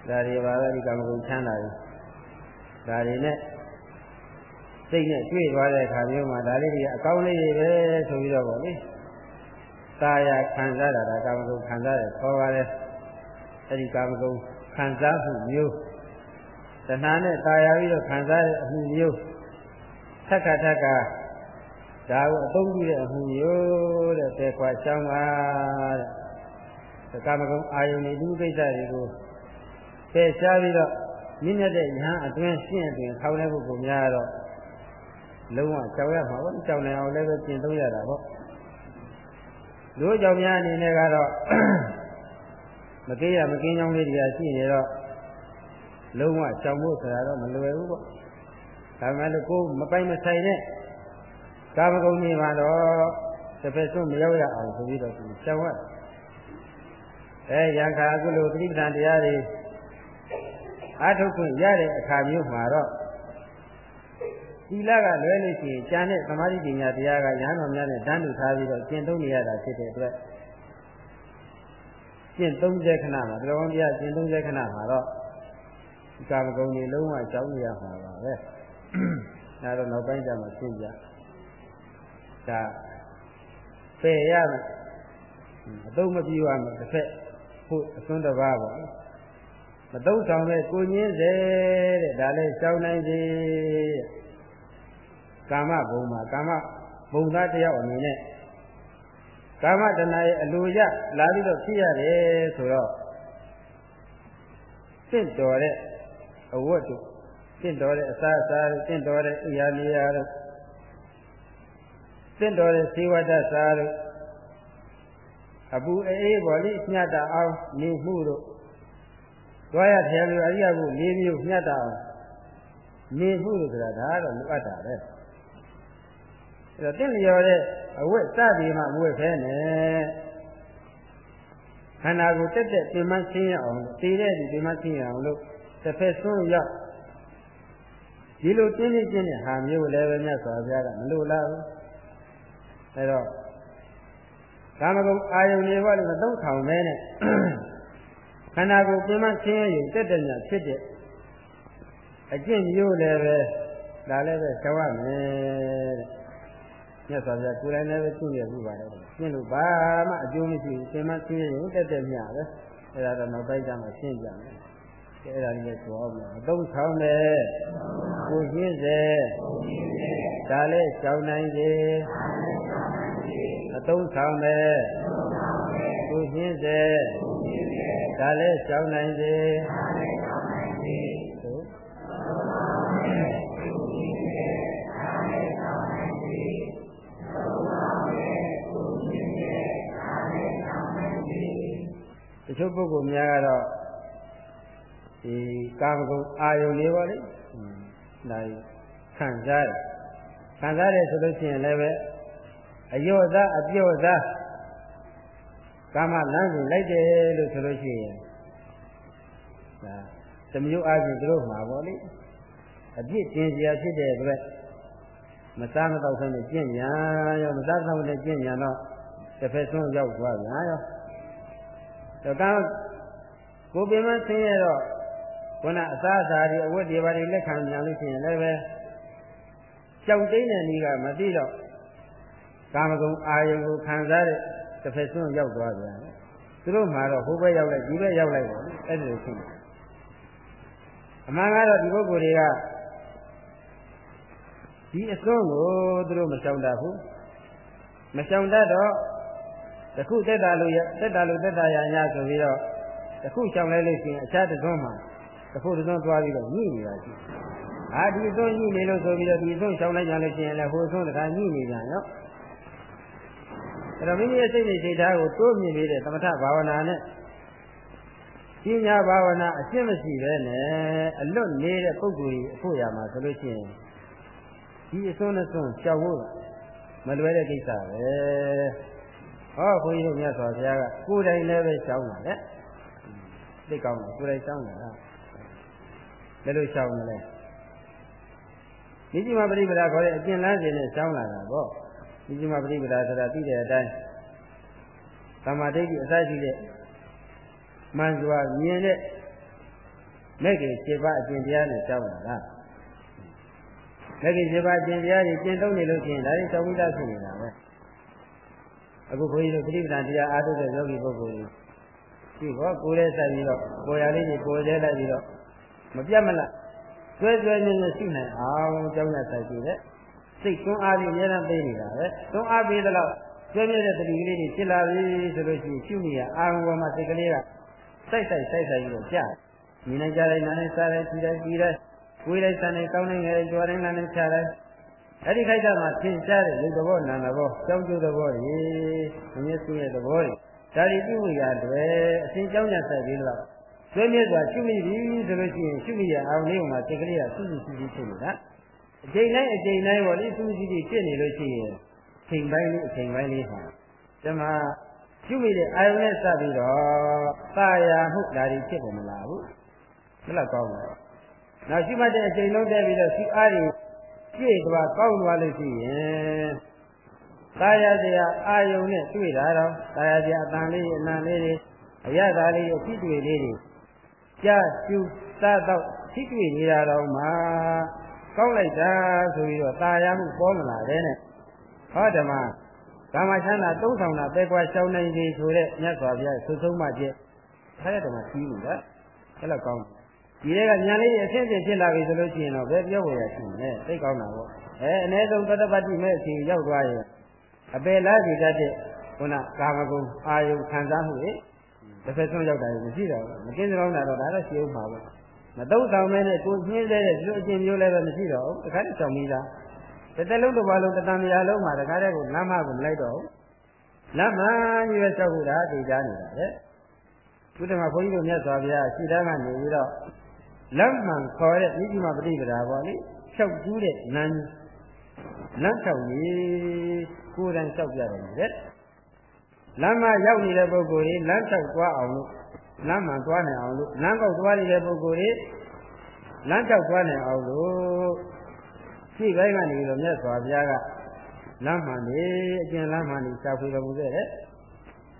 ဒါတွေပါပဲဒီကာမဂုဏ်ချမ်းသာတွေဒါတွေနဲ့ စိတ်နဲ့တွေ့သွားတဲ့အခါမျိုးမှာဒါလေးတွေအကောင်းလေးတွေပဲဆိုပြီးတော့ဗောလေသာယာခံစားတာဒါကာမဂုဏ်ခံစားတယ်ခေါ်ပါတယ်အဲ့ဒီကာမဂုဏ်ခံစားမှုမျိုးတဏှာနဲ့သာယာပြီးတော့ခံစားတဲ့အမှုမျိုးသက္ကထက္ကဒါကိုအသုံးပြုတဲ့အမှုမျိုးတဲ့ပေခွာရှောင်းပါတဲ့ကာမဂုဏ်အာယုန်ဒီလူကိစ္စတွေကိုပယ်ရှားပြီးတော့မြင့်မြတ်တဲ့ဉာဏ်အတွင်းရှင်းအတွင်းခေါင်းတဲ့ပုဂ္ဂိုလ်များတော့ လုံးဝကြောက်ရမှာပေါ့ကြောက်နိုင်အောင်လည်းပဲပြင်သုံးရတာပေါ့လူကြောင့်များအနေနဲ့ကတော့မကေးရမကင်းကြောင်းလေးတွေကရှိနေတော့လုံးဝကြောက်ဖို့ဆိုတာတော့မလွယ်ဘူးပေါ့ဒါမှလည်းကိုယ်မပိုင်မဆိုင်နဲ့ကာမဂုဏ်တွေမှာတော့တစ်ဖက်ဆုံးမရောက်ရအောင်ဆိုပြီးတော့သူရှောင်ရအဲရံခါအခုလိုသတိပဋ္ဌာန်တရားတွေအားထုတ်ခွင့်ရတဲ့အခါမျိုးမှာတော့ သီလကလွဲလို့ရှိရင်ကျန်တဲ့သမာဓိပညာတရားကညာတော်များနဲ့တန်းတူထားပြီးတော့ကျင့်သုံးနေရတာဖြစ်တဲ့အတွက်ကျင့်သုံးတဲ့ခဏမှာတရားကောင်းတရားကျင့်သုံးတဲ့ခဏမှာတော့ကာမဂုဏ်တွေလုံးဝကြောင်းရမှာပါပဲအဲတော့နောက်ပိုင်းကျမှရှင်းကြဒါပယ်ရမယ်အသုံးမပြေပါမယ်တစ်ဖက်ဖို့အစွန်းတစ်ပါးပေါ့မသုံးဆောင်တဲ့ကိုညင်းစေတဲ့ဒါလည်းရှောင်းနိုင်စေ ကာမဘုံမှာကာမဘုံသားတယောက်အနေနဲ့ကာမတဏရဲ့အလိုရလာပြီးတော့ဖြစ်ရတယ်ဆိုတော့တင့်တော်တဲ့အဝတ်တို့တင့်တော်တဲ့အစားအစာတို့တင့်တော်တဲ့အိယာလီယာတို့တင့်တော်တဲ့စေဝတ္တစာတို့အပူအေးပေါ်လိညတ်တာအောင်နေမှုတို့တွားရထည်လို့အရိယဘု၄မျိုးညတ်တာအောင်နေမှုလို့ဆိုတာဒါကတော့လိုအပ်တာပဲ အဲတော့တင့်လျော်တဲ့အဝတ်စသည်မှမဝတ်ဖဲနဲ့ခန္ဓာကိုယ်တက်တက်ပြင်မဆင်းရအောင်တည်တဲ့ဒီပြင်မဆင်းရအောင်လို့တစ်ဖက်ဆုံးရောက်ဒီလိုတင်းတင်းကျင်းတဲ့ဟာမျိုးလည်းပဲမြတ်စွာဘုရားကမလိုလားဘူးအဲတော့ကာမဂုဏ်အာယုန်တွေဘာလို့မသုံးထောင်မဲနဲ့ခန္ဓာကိုယ်ပြင်မဆင်းရရင်တက်တက်ညဖြစ်တဲ့အကျင့်မျိုးလည်းပဲဒါလည်းပဲရှောင်ရမယ်တဲ့ မြတ်စွာဘုရားကိုယ်တိုင်လည်းပဲသိရမှုပါတယ်ရှင်းလို့ဘာမှအကျိုးမရှိဘူးပြင်မဆင်းရရင်တက်တက်ညပဲအဲဒါတော့နောက်ပိုင်းကျမှရှင်းပြမယ်ကဲအဲ့ဒါလေးလည်းဆိုအောင်မယ်အသုံးဆောင်တယ်ကိုရှင်းစေဒါလည်းရှောင်နိုင်တယ်အသုံးဆောင်တယ်ကိုရှင်းစေဒါလည်းရှောင်နိုင်တ ချို့ပုဂ္ဂိုလ်များကတော့ဒီကာမဂုဏ်အာယုန်လေးပါလေဒါခံစားတယ်ခံစားတယ်ဆိုလို့ရှိရင်လည်းပဲအယောသားအပြော့သားကာမလမ်းကိုလိုက်တယ်လို့ဆိုလို့ရှိရင်ဒါတမျိုးအချင်းတို့မှာပေါ့လေအပြစ်တင်စရာဖြစ်တဲ့အတွက်မစားမတော့ဆုံးနဲ့ကျင့်ညာရောမစားတော့နဲ့ကျင့်ညာတော့တစ်ဖက်ဆုံးရောက်သွားပြန်ရော တော့ကကိုပင်မဆင်းရတော့ခုနအစားအစာတွေအဝတ်တွေဘာတွေလက်ခံပြန်လို့ရှိရင်လည်းပဲကြောက်တိန်တဲ့နည်းကမသိတော့ကာမဂုဏ်အာယုံကိုခံစားတဲ့တစ်ဖက်ဆုံးရောက်သွားပြန်တယ်သူတို့မှာတော့ဟိုဘက်ရောက်လိုက်ဒီဘက်ရောက်လိုက်ပါလေအဲ့ဒီလိုဖြစ်တယ်အမှန်ကတော့ဒီပုဂ္ဂိုလ်တွေကဒီအစွန်းကိုသူတို့မရှောင်တတ်ဘူးမရှောင်တတ်တော့ တခုတက်တာလို့တက်တာလို့တက်တာရညာဆိုပြီးတော့တခုရှောင်လိုက်လို့ရှိရင်အခြားတစ်စွန်းမှာတခုတစ်စွန်းသွားပြီးတော့ညှိနေတာရှိအာဒီစွန်းညှိနေလို့ဆိုပြီးတော့ဒီစွန်းရှောင်လိုက်ကြလို့ရှိရင်လည်းဟိုစွန်းတခါညှိနေကြရောအဲ့တော့မိမိရဲ့စိတ်နဲ့စိတ်ဓာတ်ကိုတိုးမြင့်နေတဲ့သမထဘာဝနာနဲ့ပညာဘာဝနာအရှင်းမရှိပဲနဲ့အလွတ်နေတဲ့ပုဂ္ဂိုလ်ကြီးအဖို့ရမှာဆိုလို့ရှိရင်ဒီအစွန်းနဲ့စွန်းရှောင်ဖို့မလွယ်တဲ့ကိစ္စပဲ ဟောခွန်ကြီးတို့မြတ်စွာဘုရားကကိုယ်တိုင်လည်းပဲရှောင်းတာလေသိကောင်းတယ်ကိုယ်တိုင်ရှောင်းတာလည်းလို့ရှောင်းတယ်လေနိစ္စမပရိပဒါခေါ်တဲ့အကျင့်လမ်းစဉ်နဲ့ရှောင်းလာတာပေါ့နိစ္စမပရိပဒါဆိုတာသိတဲ့အတိုင်းသမာဓိအစရှိတဲ့မှန်စွာမြင်တဲ့မဲ့ကြီး7ပါးအကျင့်တရားနဲ့ရှောင်းလာတာမဲ့ကြီး7ပါးအကျင့်တရားကြီးကျင့်သုံးနေလို့ရှိရင်ဒါတွေတောင်းပြီးသားဖြစ်နေတာပဲ အခုခွန်ကြီးတို့ပြိပ္ပံတရားအားထုတ်တဲ့ယောဂီပုဂ္ဂိုလ်ကြီးဒီဘောကိုယ်လေးဆက်ပြီးတော့ကိုယ်ရလေးကြီးကိုယ်ကျဲလိုက်ပြီးတော့မပြတ်မလားကျွဲကျွဲနေနေရှိနိုင်အောင်ကြောင်းရဆိုင်ကြည့်တဲ့စိတ်တွန်းအားပြီးအများအားပေးနေတာပဲတွန်းအားပေးသလောက်ကျွဲမြဲတဲ့တတိကလေးတွေဖြစ်လာပြီဆိုလို့ရှိရင်ရှုမိရအာရုံပေါ်မှာစိတ်ကလေးကစိုက်စိုက်စိုက်စိုက်ပြီးတော့ကြာမြင်နိုင်ကြတဲ့နားနဲ့စားတယ်ကြည့်တယ်ကြည့်တယ်ဝေးလိုက်စံနေကောင်းနေငယ်ကြွားတိုင်းနားနဲ့ချတယ် အဲ့ဒီခိုက်တာမှာသင်ရှားတဲ့ရုပ်သဘောနာမ်သဘောကြောင်းကျိုးသဘောတွေမမြဲစုရဲ့သဘောတွေဒါတွေပြုရတဲ့အစဉ်ကြောင်းညာဆက်ပြီးတော့ဆွေးမြဲစွာရှုမိပြီဆိုလို့ရှိရင်ရှုမိရအောင်လေးမှာစိတ်ကလေးကစုစုစည်းစည်းဖြစ်နေတာအချိန်တိုင်းအချိန်တိုင်းပေါ့လေစုစုစည်းစည်းဖြစ်နေလို့ရှိရင်ချိန်ပိုင်းလေးအချိန်ပိုင်းလေးဟာဒီမှာရှုမိတဲ့အာယုံနဲ့စပြီးတော့သာယာမှုဒါတွေဖြစ်ကုန်မလားဘူးဘယ်လောက်ကောင်းလဲနောက်ရှိမှတဲ့အချိန်လုံးတည်းပြီးတော့ရှိအားတွေ ပြည့်သွားကောင်းသွားလို့ရှိရင်သာယာစရာအာယုံနဲ့တွေ့တာတော့သာယာစရာအတန်လေးအနံလေးတွေအရသာလေးအဖြစ်တွေ့လေးတွေကြားကျူစားတော့ဖြစ်တွေ့နေတာတော့မှကောက်လိုက်တာဆိုပြီးတော့ตาရမှုပေါ်မလာတဲ့နဲ့ဟောဓမ္မဓမ္မချမ်းသာသုံးဆောင်တာပဲကွာရှောင်းနိုင်ပြီဆိုတဲ့မြတ်စွာဘုရားဆုဆုံးမှကျက်ခါရဓမ္မကြီးနေတာအဲ့လောက်ကောင်း ဒီတွေကညာလေးအဆင့်ဆင့်ဖြစ်လာပြီဆိုလို့ရှိရင်တော့ဘယ်ပြောဝယ်ရရှိလဲသိကောင်းတာပေါ့အဲအ ਨੇ ဆုံးတတ္တပတ္တိမဲ့အချိန်ရောက်သွားရင်အပယ်လားစီတတ်တဲ့ခုနကာမဂုဏ်အာယုခံစားမှုလေတစ်ဖက်ဆုံးရောက်တာမရှိတော့ဘူးမကင်းစလောင်းတာတော့ဒါတော့ရှိဦးမှာပေါ့မတုံးဆောင်မဲနဲ့ကိုညှင်းသေးတဲ့ဒီလိုအကျင့်မျိုးလည်းပဲမရှိတော့ဘူးတခါတည်းဆောင်ပြီးသားတစ်သက်လုံးတစ်ပါးလုံးတတန်မြာလုံးမှာတခါတည်းကိုလမ်းမကိုမလိုက်တော့ဘူးလမ်းမကြီးပဲဆောက်ဖို့တာတည်ကြနေတာလေခုတည်းမှာဘုန်းကြီးတို့မြတ်စွာဘုရားရှင်းတန်းကနေပြီးတော့ လမ်းမှန်ခေါ်တဲ့မိကြီးမပဋိပဒါပေါ့လေဖြောက်ကျူးတဲ့နန်းလမ်းဖြောက်ကြီးကိုယ်တိုင်လျှောက်ပြတယ်လေလမ်းမရောက်နေတဲ့ပုဂ္ဂိုလ်ကြီးလမ်းဖြောက်သွားအောင်လို့လမ်းမှန်သွားနိုင်အောင်လို့လမ်းပေါက်သွားနေတဲ့ပုဂ္ဂိုလ်ကြီးလမ်းဖြောက်သွားနိုင်အောင်လို့ရှိပိုင်းကနေပြီးတော့မြတ်စွာဘုရားကလမ်းမှန်နေအကျဉ်းလမ်းမှန်နေရှားဖွေတော်မူခဲ့တဲ့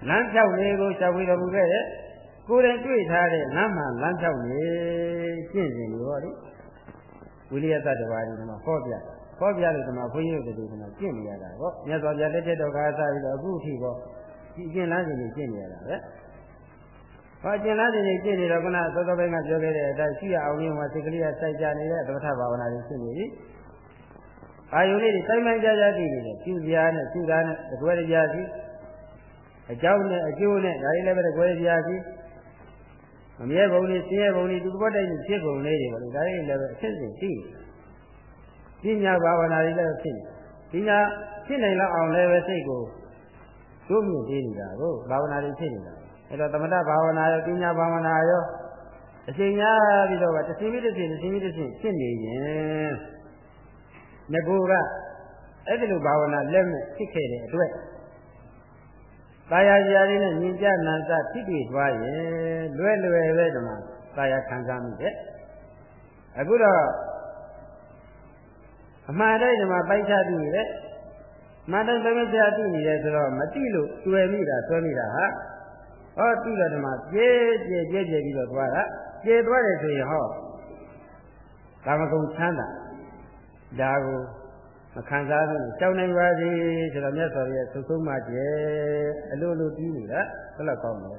လမ်းဖြောက်လေးကိုရှားဖွေတော်မူခဲ့တဲ့ ကိုယ်တိုင်တွေ့ထားတဲ့လမ်းမှန်လမ်းဖြောက်နေရှင်းစဉ်လို့ဟောလေဝိရိယသတ္တဝါဒီမှာဟောပြဟောပြလို့ဒီမှာဘုန်းကြီးတို့ဒီမှာကျင့်နေရတာပေါ့မြတ်စွာဘုရားလက်ထက်တော်ကစားပြီးတော့အခုအထိပေါ့ဒီကျင့်လမ်းစဉ်ကိုကျင့်နေရတာပဲဟောကျင့်လမ်းစဉ်ကိုကျင့်နေတော့ခုနသောသောပိုင်းကပြောခဲ့တဲ့အတိုင်းရှိရအောင်လေးမှာစိတ်ကလေးကစိုက်ကြနေတဲ့သမထဘာဝနာတွေဖြစ်နေပြီအာယုလေးတွေတိုင်ပန်ကြကြသိနေတယ်ကျူပြားနဲ့ကျူတာနဲ့တကွဲကြစီအကြောင်းနဲ့အကျိုးနဲ့ဒါလေးလည်းပဲတကွဲကြစီ မမြဲဘုံလေးဆင်းရဲဘုံလေးသူသဘောတိုက်ဖြစ်ဘုံလေးတွေပေါ့လေဒါလေးလည်းပဲအဖြစ်စဉ်သိပညာဘာဝနာတွေလည်းဖြစ်နေပညာဖြစ်နိုင်လောက်အောင်လည်းပဲစိတ်ကိုတိုးမြင့်သေးနေတာကိုဘာဝနာတွေဖြစ်နေတာအဲ့တော့သမထဘာဝနာရောပညာဘာဝနာရောအချိန်များပြီးတော့တသိမိတစ်ချိန်တသိမိတစ်ချိန်ဖြစ်နေရင်ငကိုကအဲ့ဒီလိုဘာဝနာလက်မဲ့ဖြစ်ခဲ့တဲ့အတွက် ကာယဇာတိနဲ့ညီကြနန္တဖြစ်ပြီးသွားရင်လွယ်လွယ်ပဲဒီမှာကာယခံစားမိတယ်အခုတော့အမှန်တိုင်းဒီမှာပိုက်ချသိနေတယ်မှန်တိုင်းသမချာသိနေတယ်ဆိုတော့မသိလို့တွေ့မိတာဆွဲမိတာဟာဟောသိတော့ဒီမှာပြဲပြဲပြဲပြဲပြီးတော့သွားတာပြဲသွားတယ်ဆိုရင်ဟောကာမဂုဏ်ချမ်းသာဒါကို မခံစားဘူးကြောက်နိုင်ပါစေဆိုတော့မြတ်စွာဘုရားသုဆုံးမှကျဲအလိုလိုပြီးနေတာဘယ်လောက်ကောင်းလဲ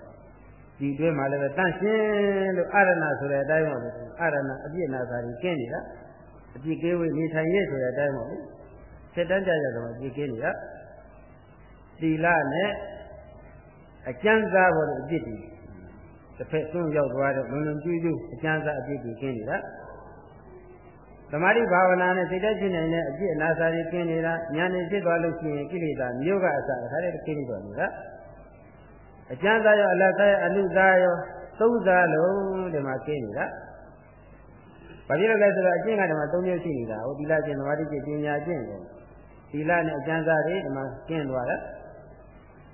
ဒီတွဲမှာလည်းတန့်ရှင်းလို့အာရဏဆိုတဲ့အတိုင်းပါပဲအာရဏအပြည့်နာစာကြီးကျင်းနေတာအပြည့်ကဲဝေနေထိုင်ရဆိုတဲ့အတိုင်းပါပဲဆက်တန်းကြကြတော့အပြည့်ကင်းနေတာသီလနဲ့အကျဉ်းစားပေါ်တဲ့အပြည့်တွေတစ်ဖက်ဆုံးရောက်သွားတဲ့လုံလုံကျူးကျူးအကျဉ်းစားအပြည့်တွေကျင်းနေတာ သမာဓိဘာဝနာနဲ့စိတ်တရှိနိုင်တဲ့အပြည့်အနာစာတွေကျင်းနေတာဉာဏ်နဲ့ဖြစ်သွားလို့ရှိရင်ကိလေသာမျိုးကအစအခါတည်းကျင်းနေတော့နေတာအကျမ်းသာရောအလတ်သာရောအနုသာရောသုံးစားလုံးဒီမှာကျင်းနေတာဘာဖြစ်လို့လဲဆိုတော့အကျင့်ကဒီမှာ၃မျိုးရှိနေတာဟိုသီလကျင့်သမာဓိကျင့်ပညာကျင့်တယ်သီလနဲ့အကျမ်းစာတွေဒီမှာကျင့်သွားတယ်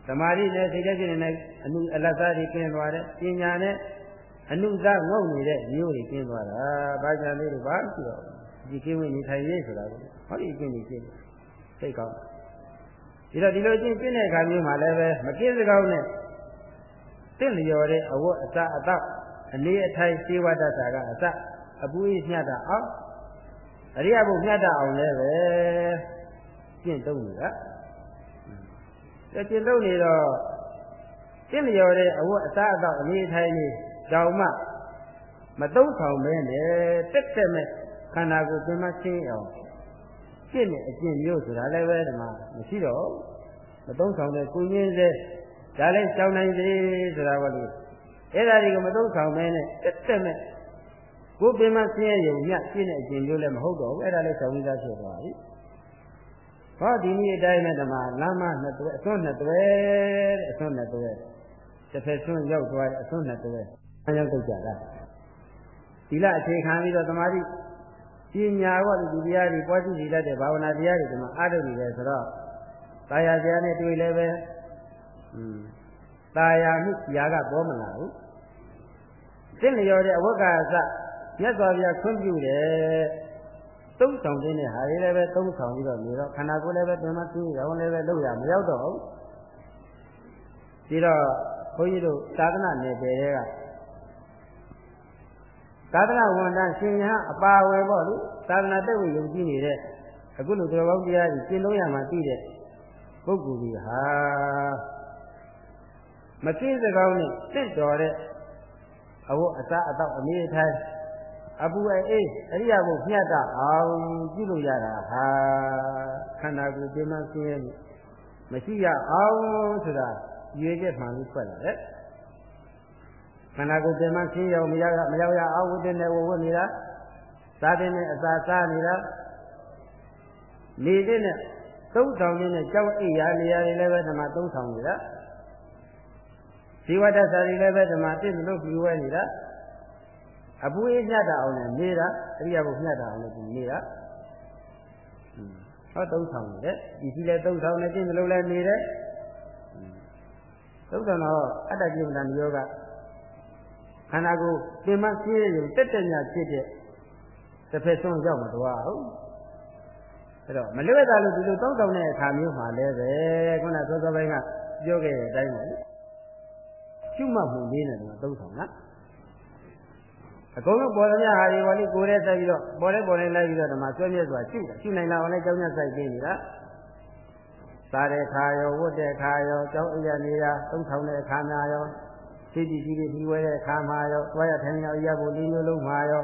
သမာဓိနဲ့စိတ်တရှိနေတဲ့အနုအလတ်သားတွေကျင့်သွားတယ်ပညာနဲ့အနုသာငုံနေတဲ့မျိုးတွေကျင်းသွားတာဘာကြံလေးတွေဘာမရှိတော့ ဒီကိဝိနေထိုင်ရေးဆိုတာကိုဟောဒီအကျင့်ကြီးကျင့်စိတ်ကောင်းဒီတော့ဒီလိုအကျင့်ကျင့်တဲ့အခါမျိုးမှာလည်းပဲမပြည့်စကောင်းနဲ့တင့်လျော်တဲ့အဝတ်အစားအသောက်အနေအထိုင်စေဝတ္တတာကအစအပူကြီးမြတ်တာအောင်အရိယဘုမြတ်တာအောင်လည်းပဲကျင့်သုံးနေတာကျင့်သုံးနေတော့တင့်လျော်တဲ့အဝတ်အစားအသောက်အနေအထိုင်လေးကြောင်မှမသုံးဆောင်မဲနဲ့တက်တက်မဲ့ ခန္ဓာကိုယ်ပြင်မရှင်းအောင်ရှင်းတဲ့အကျင့်မျိုးဆိုတာလည်းပဲဒီမှာမရှိတော့မသုံးဆောင်တဲ့ကုညင်းစေဒါလည်းကြောင်နိုင်စေဆိုတာကလေအဲ့ဒါတွေကမသုံးဆောင်မဲနဲ့တက်တက်မဲ့ကိုယ်ပြင်မရှင်းရုံညရှင်းတဲ့အကျင့်မျိုးလည်းမဟုတ်တော့ဘူးအဲ့ဒါလည်းဆောင်ပြီးသားဖြစ်သွားပြီဟောဒီနေ့အတိုင်းနဲ့ဓမ္မလမ်းမနှစ်တွဲအစွန်းနှစ်တွဲတဲ့အစွန်းနှစ်တွဲတစ်ဖက်စွန်းရောက်သွားတဲ့အစွန်းနှစ်တွဲအရောက်တော့ကြတာသီလအခြေခံပြီးတော့သမာဓိ ပညာကဒီတရားတွေပွားကြည့်နေတတ်တဲ့ဘာဝနာတရားတွေဒီမှာအားထုတ်နေတယ်ဆိုတော့တာယာဆရာနဲ့တွေ့လည်းပဲอืมတာယာမှုຢာကပေါ်မလာဘူးတင့်လျော်တဲ့အဝတ်ကအစမြတ်စွာဘုရားခွင့်ပြုတယ်သုံးဆောင်တဲ့ဟာတွေလည်းပဲသုံးဆောင်ပြီးတော့နေတော့ခန္ဓာကိုယ်လည်းပဲပြန်မသိရအောင်လည်းပဲလုပ်ရမရောက်တော့ဘူးပြီးတော့ဘုန်းကြီးတို့သာသနာနယ်ပယ်တွေက သာသနာဝန်တန်းရှင်ညာအပါဝယ်ပေါ့လေသာသနာတက်ဝေယုံကြည်နေတဲ့အခုလိုတော်ကောင်းတရားကြီးကျင့်လို့ရမှသိတဲ့ပုဂ္ဂိုလ်ကြီးဟာမသိစကောင်းနဲ့တင့်တော်တဲ့အဝတ်အစားအတော့အမေးထိုင်အပူအေးအေးအရိယာဘုမြတ်တာအောင်ပြုလို့ရတာဟာခန္ဓာကိုယ်ပြင်းမဆင်းရဲမရှိရအောင်ဆိုတာရွေချက်မှန်လို့ထွက်လာတယ် ခန္ဓာကိုယ်ပြင်းမဆင်းရဲမရမရောက်ရအောင်ဝိတ္တနဲ့ဝဝနေတာစားတဲ့နဲ့အစာစားနေတာနေတဲ့နဲ့သုံးဆောင်နေတဲ့ကြောက်အိယာနေရာတွေလည်းပဲဓမ္မသုံးဆောင်နေတာဇီဝတ္တစာတွေလည်းပဲဓမ္မသိလို့ပြီးဝဲနေတာအပူအေးညတ်တာအောင်လည်းနေတာအရိယာဘုညတ်တာအောင်လည်းနေတာဟောသုံးဆောင်နေတယ်ဒီကြီးလည်းသုံးဆောင်နေခြင်းလို့လည်းနေတယ်သုံးဆောင်တော့အတ္တจิตနာယောဂ ခန္ဓာကိုယ်သင်္မဆင်းရဲရုံတက်တက်ညာဖြစ်တဲ့တစ်ဖက်ဆုံးရောက်မှာတော့ဟုတ်အဲ့တော့မလွတ်တာလို့ဒီလိုတောင်းတောင်းတဲ့အခါမျိုးမှာလည်းပဲခုနသောသောပိုင်းကပြောခဲ့တဲ့အတိုင်းပါလေရှုမှတ်မှုလေးနဲ့တော့သုံးဆောင်လားအကုန်လုံးပေါ်သမျှဟာဒီပေါ်လေးကိုယ်ထဲဆက်ပြီးတော့ပေါ်လဲပေါ်လဲလိုက်ပြီးတော့ဓမ္မဆွဲမြဲစွာရှုတာရှုနိုင်လာအောင်လဲကြောင်းညက်ဆိုင်ပေးနေတာစားတဲ့ခါရောဝတ်တဲ့ခါရောကြောင်းအိရနေရသုံးဆောင်တဲ့ခါများရော စိတ်ကြည်ကြီးတွေပြီးဝဲတဲ့ခါမှာရောသွားရထိုင်ရအရာကိုလေးမျိုးလုံးမှာရော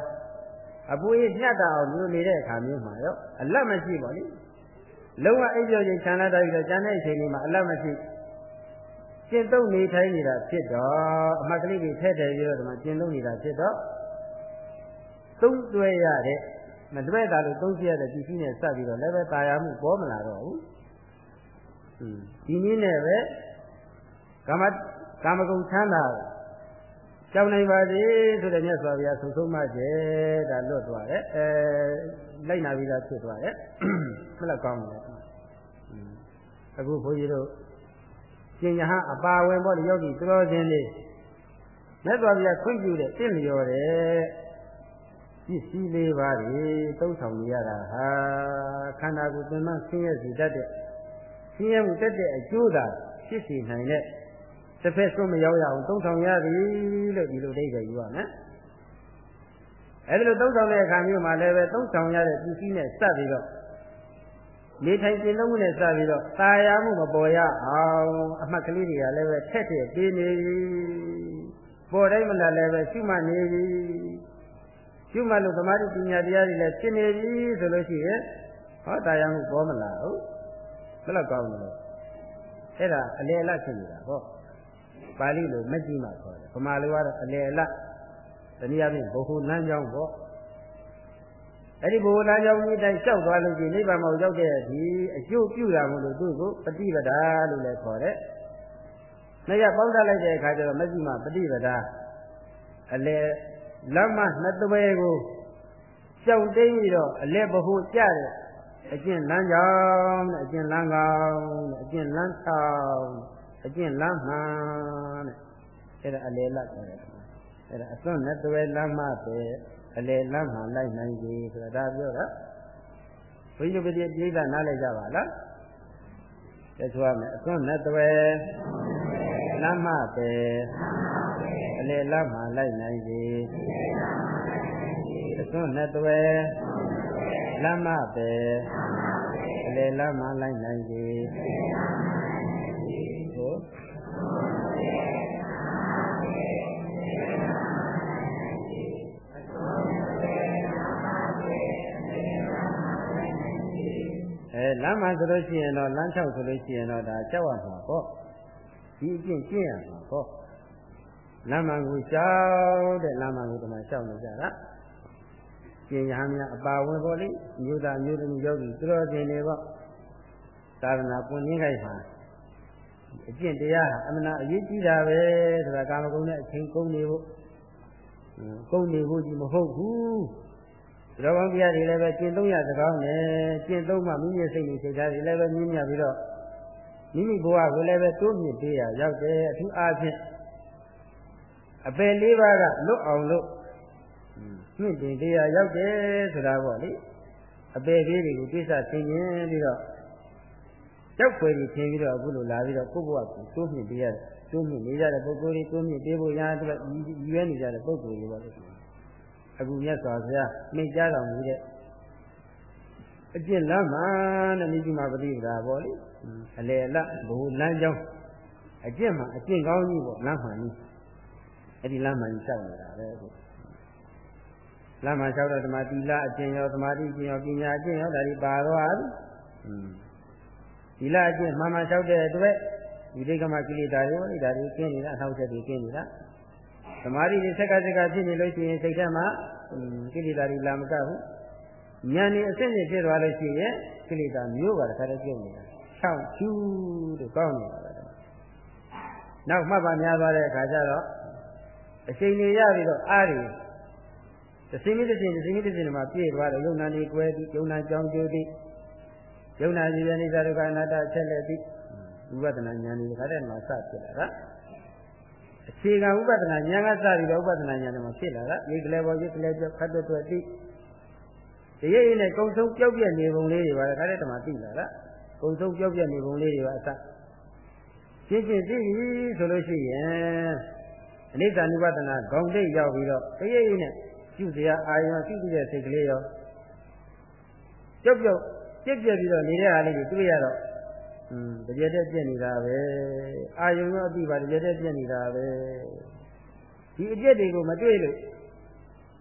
အပူအေးညှက်တာအောင်လူနေတဲ့အခါမျိုးမှာရောအလတ်မရှိပါလိလုံးဝအိပ်ပျော်ခြင်းခြံလာတိုင်းတော့ကျန်တဲ့အချိန်တွေမှာအလတ်မရှိကျင့်သုံးနေထိုင်နေတာဖြစ်တော့အမှတ်ကလေးတွေထည့်တယ်ပြီးတော့ဒီမှာကျင့်သုံးနေတာဖြစ်တော့သုံးတွဲရတဲ့မတွဲတာလို့သုံးပြရတဲ့ပစ္စည်းနဲ့စပ်ပြီးတော့လည်းပဲตายရမှုပေါ်မလာတော့ဘူးဒီနည်းနဲ့ပဲကာမ ကာမဂုဏ်ချမ်းသာကြောင်းနိုင်ပါစေဆိုတဲ့မြတ်စွာဘုရားဆုံးဆုံးမကျဲဒါလွတ်သွားတယ်အဲလိုက်နာပြီးသားဖြစ်သွားတယ်မလောက်ကောင်းတယ်အခုဘုန်းကြီးတို့ရှင်ယဟန်အပါဝင်ပေါ့လေယောဂီသူတော်စင်လေးမြတ်စွာဘုရားခွင့်ပြုတဲ့တင့်လျော်တဲ့ပစ္စည်းလေးပါးတွေသုံးဆောင်နေရတာဟာခန္ဓာကိုယ်သင်္မဆင်းရဲစီတတ်တဲ့ဆင်းရဲမှုတက်တဲ့အကျိုးသာဖြစ်စီနိုင်တဲ့ တစ်ဖက်ဆုံးမရောက်ရအောင်သုံးဆောင်ရသည်လို့ဒီလိုဒိဋ္ဌိယူရမယ်အဲဒီလိုသုံးဆောင်တဲ့အခါမျိုးမှာလည်းပဲသုံးဆောင်ရတဲ့ပစ္စည်းနဲ့စပ်ပြီးတော့နေထိုင်ကျင့်သုံးမှုနဲ့စပြီးတော့ตายရမှုမပေါ်ရအောင်အမှတ်ကလေးတွေကလည်းပဲထက်ထက်ပေးနေပြီပေါ်တိုင်းမလားလည်းပဲရှိမှနေပြီရှိမှလို့သမာဓိပညာတရားတွေလည်းဖြစ်နေပြီဆိုလို့ရှိရင်ဟောตายရမှုပေါ်မလားဟုတ်ဘယ်လောက်ကောင်းလဲအဲ့ဒါအလေအလတ်ဖြစ်နေတာဟော ပါဠိလိုမကြည့်မှခေါ်တယ်ဗမာလိုကတော့အလေအလတ်တနည်းအားဖြင့်ဘဟုလမ်းကြောင်းပေါ့အဲ့ဒီဘဝနာကြောင့်ဒီတိုင်းလျှောက်သွားလို့ဒီနိဗ္ဗာန်မှာရောက်တဲ့ဒီအကျိုးပြုတာမလို့သူ့ကိုပฏิပဒါလို့လည်းခေါ်တယ်။နေ့ကပေါင်းတတ်လိုက်တဲ့အခါကျတော့မရှိမှပฏิပဒါအလေလမ်းမနှစ်သွဲကိုလျှောက်သိမ်းပြီးတော့အလေဘဟုကြတဲ့အကျင့်လမ်းကြောင်းတဲ့အကျင့်လမ်းကောင်းတဲ့အကျင့်လမ်းဆောင် အကျင့်လမ်းမှန်တဲ့အဲ့ဒါအလေလတ်ခေါ်တယ်အဲ့ဒါအစွန်းနဲ့သွဲလမ်းမပဲအလေလမ်းမှန်လိုက်နိုင်ပြီဆိုတာဒါပြောတာဘုန်းကြီးတို့ပြည်ပြည်သားနားလည်ကြပါလားတချို့ကမယ်အစွန်းနဲ့သွဲလမ်းမပဲအလေလမ်းမှန်လိုက်နိုင်ပြီအစွန်းနဲ့သွဲလမ်းမပဲအလေလမ်းမှန်လိုက်နိုင်ပြီ လမ်းမှာဆိုလို့ရှိရင်တော့လမ်းလျှောက်ဆိုလို့ရှိရင်တော့ဒါကြောက်ရမှာပေါ့ဒီအကျင့်ကျင့်ရမှာပေါ့လမ်းမှာကိုရှောက်တဲ့လမ်းမှာကိုဒီမှာရှောက်နေကြတာကျင့်ရဟန်းများအပါဝင်ပေါ့လေမြို့သားမြို့သမီးယောဂီသူတော်စင်တွေပေါ့သာသနာပွင့်ရင်းခိုက်မှာအကျင့်တရားဟာအမှန်အရေးကြီးတာပဲဆိုတာကာမဂုဏ်နဲ့အချိန်ကုန်နေဖို့ကုန်နေဖို့ကြီးမဟုတ်ဘူး တော်ကောင်းတရားတွေလည်းပဲကျင့်သုံးရသကောင်းတယ်ကျင့်သုံးမှမိမိစိတ်နဲ့စိတ်ဓာတ်တွေလည်းပဲမြင့်မြတ်ပြီးတော့မိမိဘဝကိုလည်းပဲတိုးမြင့်ပေးရရောက်တယ်အထူးအားဖြင့်အပယ်လေးပါးကလွတ်အောင်လို့မြင့်တင်တရားရောက်တယ်ဆိုတာပေါ့လေအပယ်လေးတွေကိုပြစ္ဆဆင်ရင်ပြီးတော့ကြောက်ွယ်ပြီးထင်ပြီးတော့အခုလိုလာပြီးတော့ကိုယ့်ဘဝကိုတိုးမြင့်ပေးရတယ်တိုးမြင့်နေကြတဲ့ပုဂ္ဂိုလ်တွေတိုးမြင့်ပေးဖို့ရာအတွက်ရည်ရွယ်နေကြတဲ့ပုဂ္ဂိုလ်တွေပါလို့ အခုမြတ်စွာဘုရားမိန့်ကြားတော်မူတဲ့အကျင့်လမ်းမှတဲ့မိကြီးမှာပฏิပဒါပေါ့လေအလေအလဘိုးလမ်းကြောင်းအကျင့်မှာအကျင့်ကောင်းကြီးပေါ့လမ်းမှန်ကြီးအဲ့ဒီလမ်းမှန်ကြီးရှောက်နေတာပဲအခုလမ်းမှန်လျှောက်တဲ့ဓမ္မတိလအကျင့်ရောသမာဓိအကျင့်ရောပညာအကျင့်ရောဒါဒီပါသွားပြီဒီလအကျင့်မှန်မှန်လျှောက်တဲ့အတွက်ဒီဒိဋ္ဌကမကိလေသာတွေပေါ့လေဒါတွေကျင်းနေတာအထောက်အချက်တွေကျင်းနေတာ သမာဓိတွေဆက်ကဆက်ကဖြစ်နေလို့ရှိရင်စိတ်ထဲမှာကိလေသာတွေလာမကဘူးဉာဏ်นี่အစစ်စစ်ဖြစ်သွားလို့ရှိရင်ကိလေသာမျိုးပါတခါတည်းပြုတ်နေတာချောင်းချူးလို့ကောင်းနေတာပဲနောက်မှတ်ပါများသွားတဲ့အခါကျတော့အချိန်တွေရပြီးတော့အားတွေတစ်စိမ့်တစ်စိမ့်တစ်စိမ့်တစ်စိမ့်မှာပြည့်သွားတယ်ယုံနာတွေကွဲပြီးယုံနာကြောင်းကျိုးပြီးယုံနာကြီးရဲ့နိစ္စဒုက္ခအနတ္တဆက်လက်ပြီးဝိပဿနာဉာဏ်တွေခါတဲ့မှာစဖြစ်လာတာ အခြေခံဥပဒနာဉာဏ်ကစပြီးတော့ဥပဒနာဉာဏ်တွေမှာဖြစ်လာတာဒီကလေးပေါ်ဒီကလေးပြောခတ်တွတ်တွတ်သိဒီရိပ်နဲ့ကုံဆုံးပြောက်ပြက်နေပုံလေးတွေပါခါတဲ့တမှာသိလာတာကုံဆုံးပြောက်ပြက်နေပုံလေးတွေပါအစရှင်းရှင်းသိပြီဆိုလို့ရှိရင်အနိစ္စ ानु ပဒနာဂုံတိတ်ရောက်ပြီးတော့ဒီရိပ်နဲ့ပြုစရာအာယုံပြုတဲ့စိတ်ကလေးရောပြောက်ပြောက်ပြက်ပြက်ပြီးတော့နေတဲ့အားလေးတွေတွေ့ရတော့ อืมတကြက်တက်ပြက်နေတာပဲအာယုံရောအတိပါတကြက်တက်ပြက်နေတာပဲဒီအပြက်တွေကိုမတွေ့လို့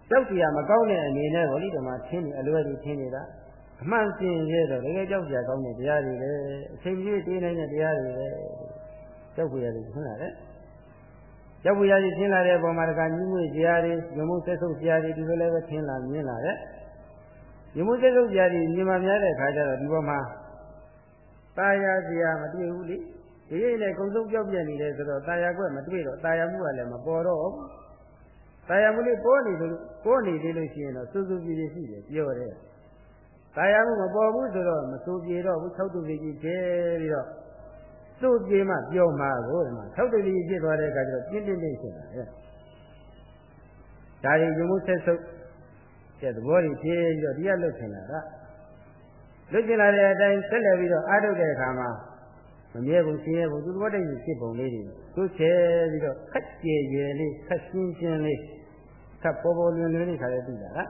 ကြောက်စရာမကောင်းတဲ့အနေနဲ့ဟောဒီဓမ္မထင်းနေအလွယ်ကြီးထင်းနေတာအမှန်စင်ရဲတော့တကယ်ကြောက်စရာကောင်းတဲ့တရားတွေလေအချိန်ကြီးတည်နိုင်တဲ့တရားတွေလေကြောက်ကြရတယ်ဟုတ်လားလေကြောက်ကြရည်ထင်းလာတဲ့ပုံမှာတကညှိငွေတရားတွေညမုန်းဆက်ဆုပ်တရားတွေဒီလိုလည်းပဲထင်းလာမြင်လာတဲ့ညမုန်းဆက်ဆုပ်တရားတွေမြင်မှများတဲ့အခါကျတော့ဒီပေါ်မှာ ตายာစရာမတွေ့ဘူးလေဒီရိပ်နဲ့ကုံဆုံးပြောက်ပြက်နေတယ်ဆိုတော့ตายာကွက်မတွေ့တော့ตายာမှုကလည်းမပေါ်တော့ဘူးตายာမှုလေးပေါ်နေလို့ပေါ်နေသေးလို့ရှိရင်တော့စူးစူးပြေပြေရှိတယ်ပြောတယ်ตายာမှုမပေါ်ဘူးဆိုတော့မစူးပြေတော့ဘူး၆တုပြေကြီးတဲပြီးတော့သူ့ပြေမှပြောမှာကိုဒီမှာ၆တုပြေကြီးဖြစ်သွားတဲ့အခါကျတော့ပြင်းပြင်းလေးဖြစ်လာတယ်ဒါရီယုံမှုဆက်ဆုပ်တဲ့သဘောကြီးဖြစ်ပြီးတော့ဒီကလွတ်ထင်လာတာ လွတ်ကျင်လာတဲ့အတိုင်းဆက်လက်ပြီးတော့အားထုတ်တဲ့အခါမှာမမြဲဘူးရှင်းရဘူးသူသဘောတည်းဖြစ်ပုံလေးတွေသူ့ချဲပြီးတော့ခက်ကြဲကြဲလေးခက်ရှင်းရှင်းလေးခက်ပေါ်ပေါ်လွင်လွင်လေးခါလေးသိတာလား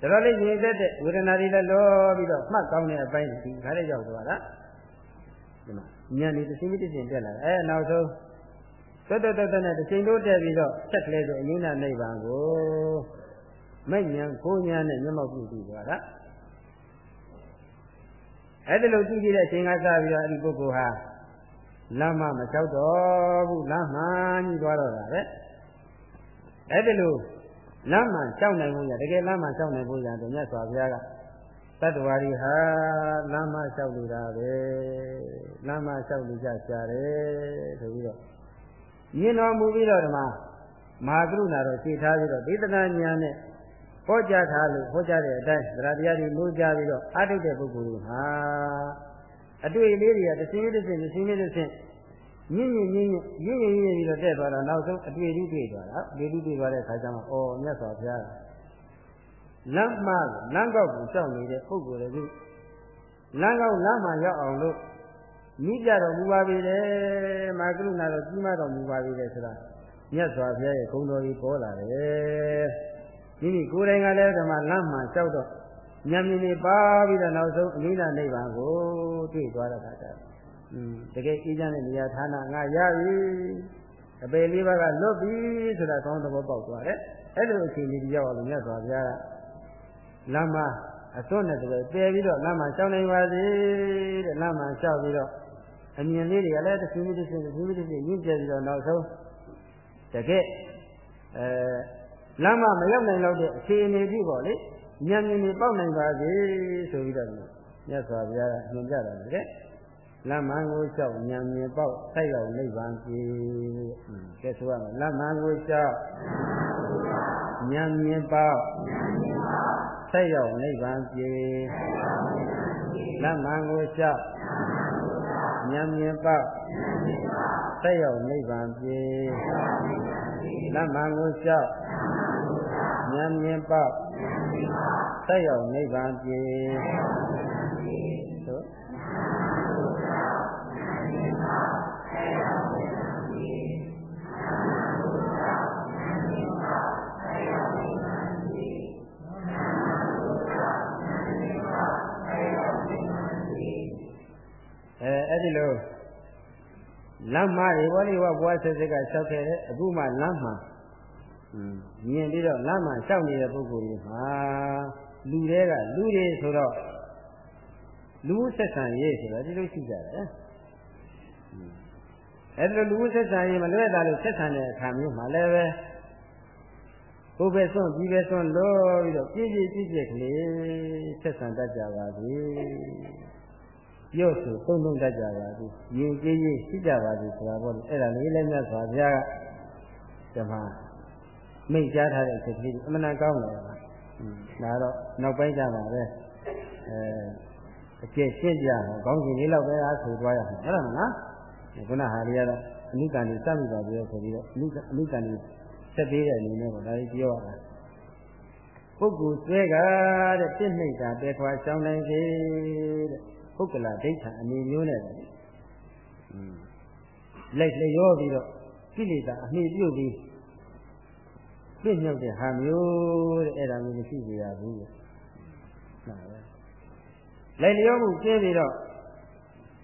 ဒါတော့လေးရည်သက်တဲ့ဝေဒနာတွေလည်းလောပြီးတော့မှတ်ကောင်းတဲ့အပိုင်းဒီခါလေးရောက်သွားတာဒီမှာဉာဏ်လေးတစ်စိမ့်တစ်စိမ့်တက်လာအဲနောက်ဆုံးတက်တက်တက်နဲ့တစ်ချိန်တိုးတက်ပြီးတော့ဆက်ကလေးဆိုအငိမ့်နာနိဗ္ဗာန်ကိုမဲ့ဉာဏ်ကိုဉာဏ်နဲ့မျက်မှောက်ပြုပြီးသွားတာ အဲ့ဒါလို့ကြည့်ကြည့်တဲ့အချိန်ကစပြီးတော့အဲ့ဒီပုဂ္ဂိုလ်ဟာလမ်းမမလျှောက်တော့ဘူးလမ်းမှကြီးသွားတော့တာပဲအဲ့ဒါလို့လမ်းမှလျှောက်နိုင်ဖို့ရတကယ်လမ်းမှလျှောက်နိုင်ဖို့ရတယ်မြတ်စွာဘုရားကတတ္တဝါတွေဟာလမ်းမလျှောက်နေတာပဲလမ်းမလျှောက်နေကြရှာတယ်ဆိုပြီးတော့မြင်တော်မူပြီးတော့ဓမ္မမဟာကရုဏာတော်ရှင်းထားပြီးတော့ဒေသနာဉာဏ်နဲ့ ဟောကြားထားလို့ဟောကြားတဲ့အတိုင်းသရတရားတွေလို့ကြားပြီးတော့အာထုတ်တဲ့ပုဂ္ဂိုလ်တွေဟာအတွေ့အလေးတွေကတစ်စင်းတစ်စင်းတစ်စင်းတစ်စင်းညင်ညင်ညင်ညင်ညင်ညင်ပြီးတော့တက်သွားတော့နောက်ဆုံးအတွေ့အထိတွေ့သွားတာအတွေ့အထိတွေ့သွားတဲ့အခါကျမှအော်မြတ်စွာဘုရားလမ်းမလမ်းကောက်ကိုကြောက်နေတဲ့ပုဂ္ဂိုလ်တွေကလမ်းကောက်လမ်းမှရောက်အောင်လို့မိကြတော်မူပါပြီလေမာကရုဏာတော်ကြီးမတော်မူပါပြီလေဆိုတာမြတ်စွာဘုရားရဲ့ဂုဏ်တော်ကြီးပေါ်လာတယ် မိမိကိုယ်တိုင်ကလည်းဓမ္မလမ်းမှလျှောက်တော့ဉာဏ်မြင်နေပါပြီးတော့နောက်ဆုံးအနိဒာနိဗ္ဗာန်ကိုတွေ့သွားတဲ့အခါကျတော့อืมတကယ်အေးချမ်းတဲ့နေရာဌာနငါရပြီအပေလေးပါးကလွတ်ပြီဆိုတာကောင်းသဘောပေါက်သွားတယ်အဲ့လိုအခြေအနေကြီးရောက်အောင်မြတ်စွာဘုရားကလမ်းမအစွန်းနဲ့တကယ်ပယ်ပြီးတော့လမ်းမလျှောက်နိုင်ပါစေတဲ့လမ်းမလျှောက်ပြီးတော့အမြင်လေးတွေကလည်းတစ်ခုတစ်ခုတစ်ခုတစ်ခုတစ်ခုညှင်းကျပြီးတော့နောက်ဆုံးတကယ်အဲ လမ်းမမရောက်နိုင်တော့တဲ့အခြေအနေကြီးပေါ့လေဉာဏ်မြင်နေပေါက်နိုင်ပါစေဆိုပြီးတော့မြတ်စွာဘုရားကညွှန်ကြတာလေလမ်းမကိုလျှောက်ဉာဏ်မြင်ပေါက်ဆိုင်ရောက်နိဗ္ဗာန်ပြေကဲဆိုရမယ်လမ်းမကိုလျှောက်ဉာဏ်မြင်ပေါက်ဆိုင်ရောက်နိဗ္ဗာန်ပြေလမ်းမကိုလျှောက်ဉာဏ်မြင်ပေါက်ဆိုင်ရောက်နိဗ္ဗာန်ပြေလမ်းမကိုလျှောက် ဉာဏ်မြင်ပေါက်ဆက်ရောက်နိဗ္ဗာန်ပြေသို့အဲအဲ့ဒီလိုလမ်းမရေဘောလေးဝဘွားဆက်စက်ကလျှောက်ခဲ့တယ်အခုမှလမ်းမှာ မြင်ပြီးတော့လမ်းမှာရှောက်နေတဲ့ပုဂ္ဂိုလ်တွေမှာလူတွေကလူတွေဆိုတော့လူဆက်ဆံရေးဆိုတော့ဒီလိုရှိကြတယ်အဲ့ဒါလူဆက်ဆံရေးမလွဲတာလို့ဆက်ဆံတဲ့အခါမျိုးမှာလည်းပဲဟိုပဲစွန့်ဒီပဲစွန့်လို့ပြီးတော့ပြည့်ပြည့်ပြည့်ပြည့်ကလေးဆက်ဆံတတ်ကြပါစေပြောဆိုသုံးသုံးတတ်ကြပါစေရင်ကျေးကြီးရှိကြပါစေဆိုတာပေါ့လေအဲ့ဒါလေးလည်းမြတ်စွာဘုရားကဓမ္မ မိတ်ကြားထားတဲ့စိတ်ကလေးအမှန်တန်ကောင်းတယ်ပါဒါတော့နောက်ပိုင်းကြမှာပဲအဲအကျင့်ရှင်းပြအောင်ခေါင်းစဉ်လေးလောက်ပဲအားဆိုသွားရမှာဟုတ်လားမလားခုနဟာလေးကတော့အနုကံကြီးစမိပါပြောဆိုပြီးတော့အနုအနုကံကြီးဆက်သေးတဲ့အနေနဲ့ပေါ့ဒါလေးပြောရတာပုဂ္ဂိုလ်ဆွဲကတဲ့ပြစ်နှိပ်တာတဲခွာရှောင်းနိုင်စေတဲ့ပုဂ္ဂလာဒိဋ္ဌာအနေမျိုးနဲ့ပေါ့อืมလက်လျောပြီးတော့ကိလေသာအမြင့်ပြုတ်ပြီး ပြည့်ညောက်တဲ့ဟာမျိုးတဲ့အဲ့ဒါမျိုးမရှိကြရဘူးတဲ့နားပဲလက်လျောမှုကျင်းပြီးတော့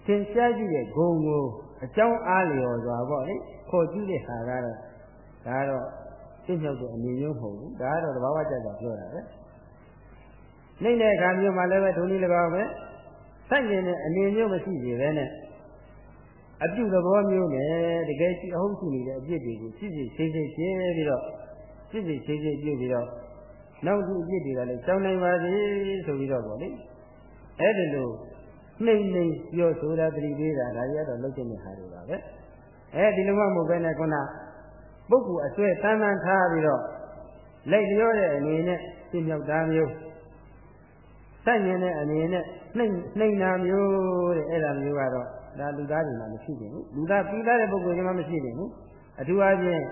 သင်ရှားကြည့်တဲ့ဂုံကိုအကြောင်းအားလျော်စွာပေါ့လေခေါ်ကြည့်တဲ့ဟာကတော့ဒါတော့ပြည့်ညောက်တဲ့အနေမျိုးမဟုတ်ဘူးဒါကတော့သဘာဝကျကျပြောတာပဲနှိမ့်တဲ့အခါမျိုးမှလည်းပဲဒုနည်း၎င်းပဲဆန့်ကျင်တဲ့အနေမျိုးမရှိသေးပဲနဲ့အပြုသဘောမျိုးနဲ့တကယ်ရှိအဟုတ်ရှိနေတဲ့အပြစ်တွေကိုစစ်စစ်ရှင်းရှင်းရှင်းပြီးတော့ စစ်စစ်ရှင်းရှင်းပြုပြီးတော့နောက်သူအပြစ်တွေကလည်းကြောင်းနိုင်ပါစေဆိုပြီးတော့ဗောလေအဲ့ဒီလိုနှိမ့်နှိမ့်ပြောဆိုတာတတိပေးတာဒါကြီးကတော့လုတ်တဲ့ဟာတွေပါပဲအဲဒီလိုမှမဟုတ်ဘဲနဲ့ခုနပုဂ္ဂိုလ်အစွဲတန်းတန်းထားပြီးတော့လက်လျောတဲ့အနေနဲ့ပြင်းမြောက်တာမျိုးဆန့်ကျင်တဲ့အနေနဲ့နှိမ့်နှိမ့်တာမျိုးတဲ့အဲ့ဒါမျိုးကတော့ဒါလူသားတွေမှာမရှိဘူးလူသားပြီးသားတဲ့ပုဂ္ဂိုလ်တွေမှာမရှိဘူးအထူးအားဖြင့်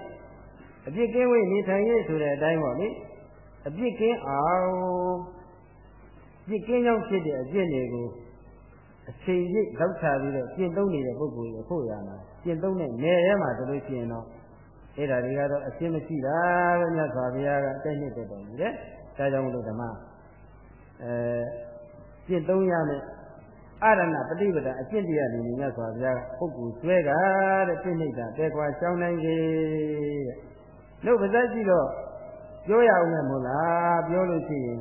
အပြစ်ကင်းဝေးနေထိုင်ရေးဆိုတဲ့အတိုင်းပေါ့လေအပြစ်ကင်းအောင်ပြစ်ကင်းကြောင့်ဖြစ်တဲ့အပြစ်တွေကိုအချိန်ကြီးလောက်ချပြီးတော့ကျင့်သုံးနေတဲ့ပုဂ္ဂိုလ်တွေဖို့ရမှာကျင့်သုံးတဲ့နယ်ထဲမှာဆိုလို့ရှိရင်တော့အဲ့ဒါတွေကတော့အရှင်းမရှိတာပဲမြတ်စွာဘုရားကတိုက်နှစ်တက်တော်မူတယ်။ဒါကြောင့်မလို့ဓမ္မအဲကျင့်သုံးရမယ်အရဏပฏิပဒါအကျင့်တရားနေမြတ်စွာဘုရားကပုဂ္ဂိုလ်ဆွဲကတဲ့ပြိဋိတာတဲခွာရှောင်းနိုင်စေတဲ့။ လို့ပါဇက်ကြည့်တော့ပြောရအောင်မယ်မို့လားပြောလို့ရှိရင်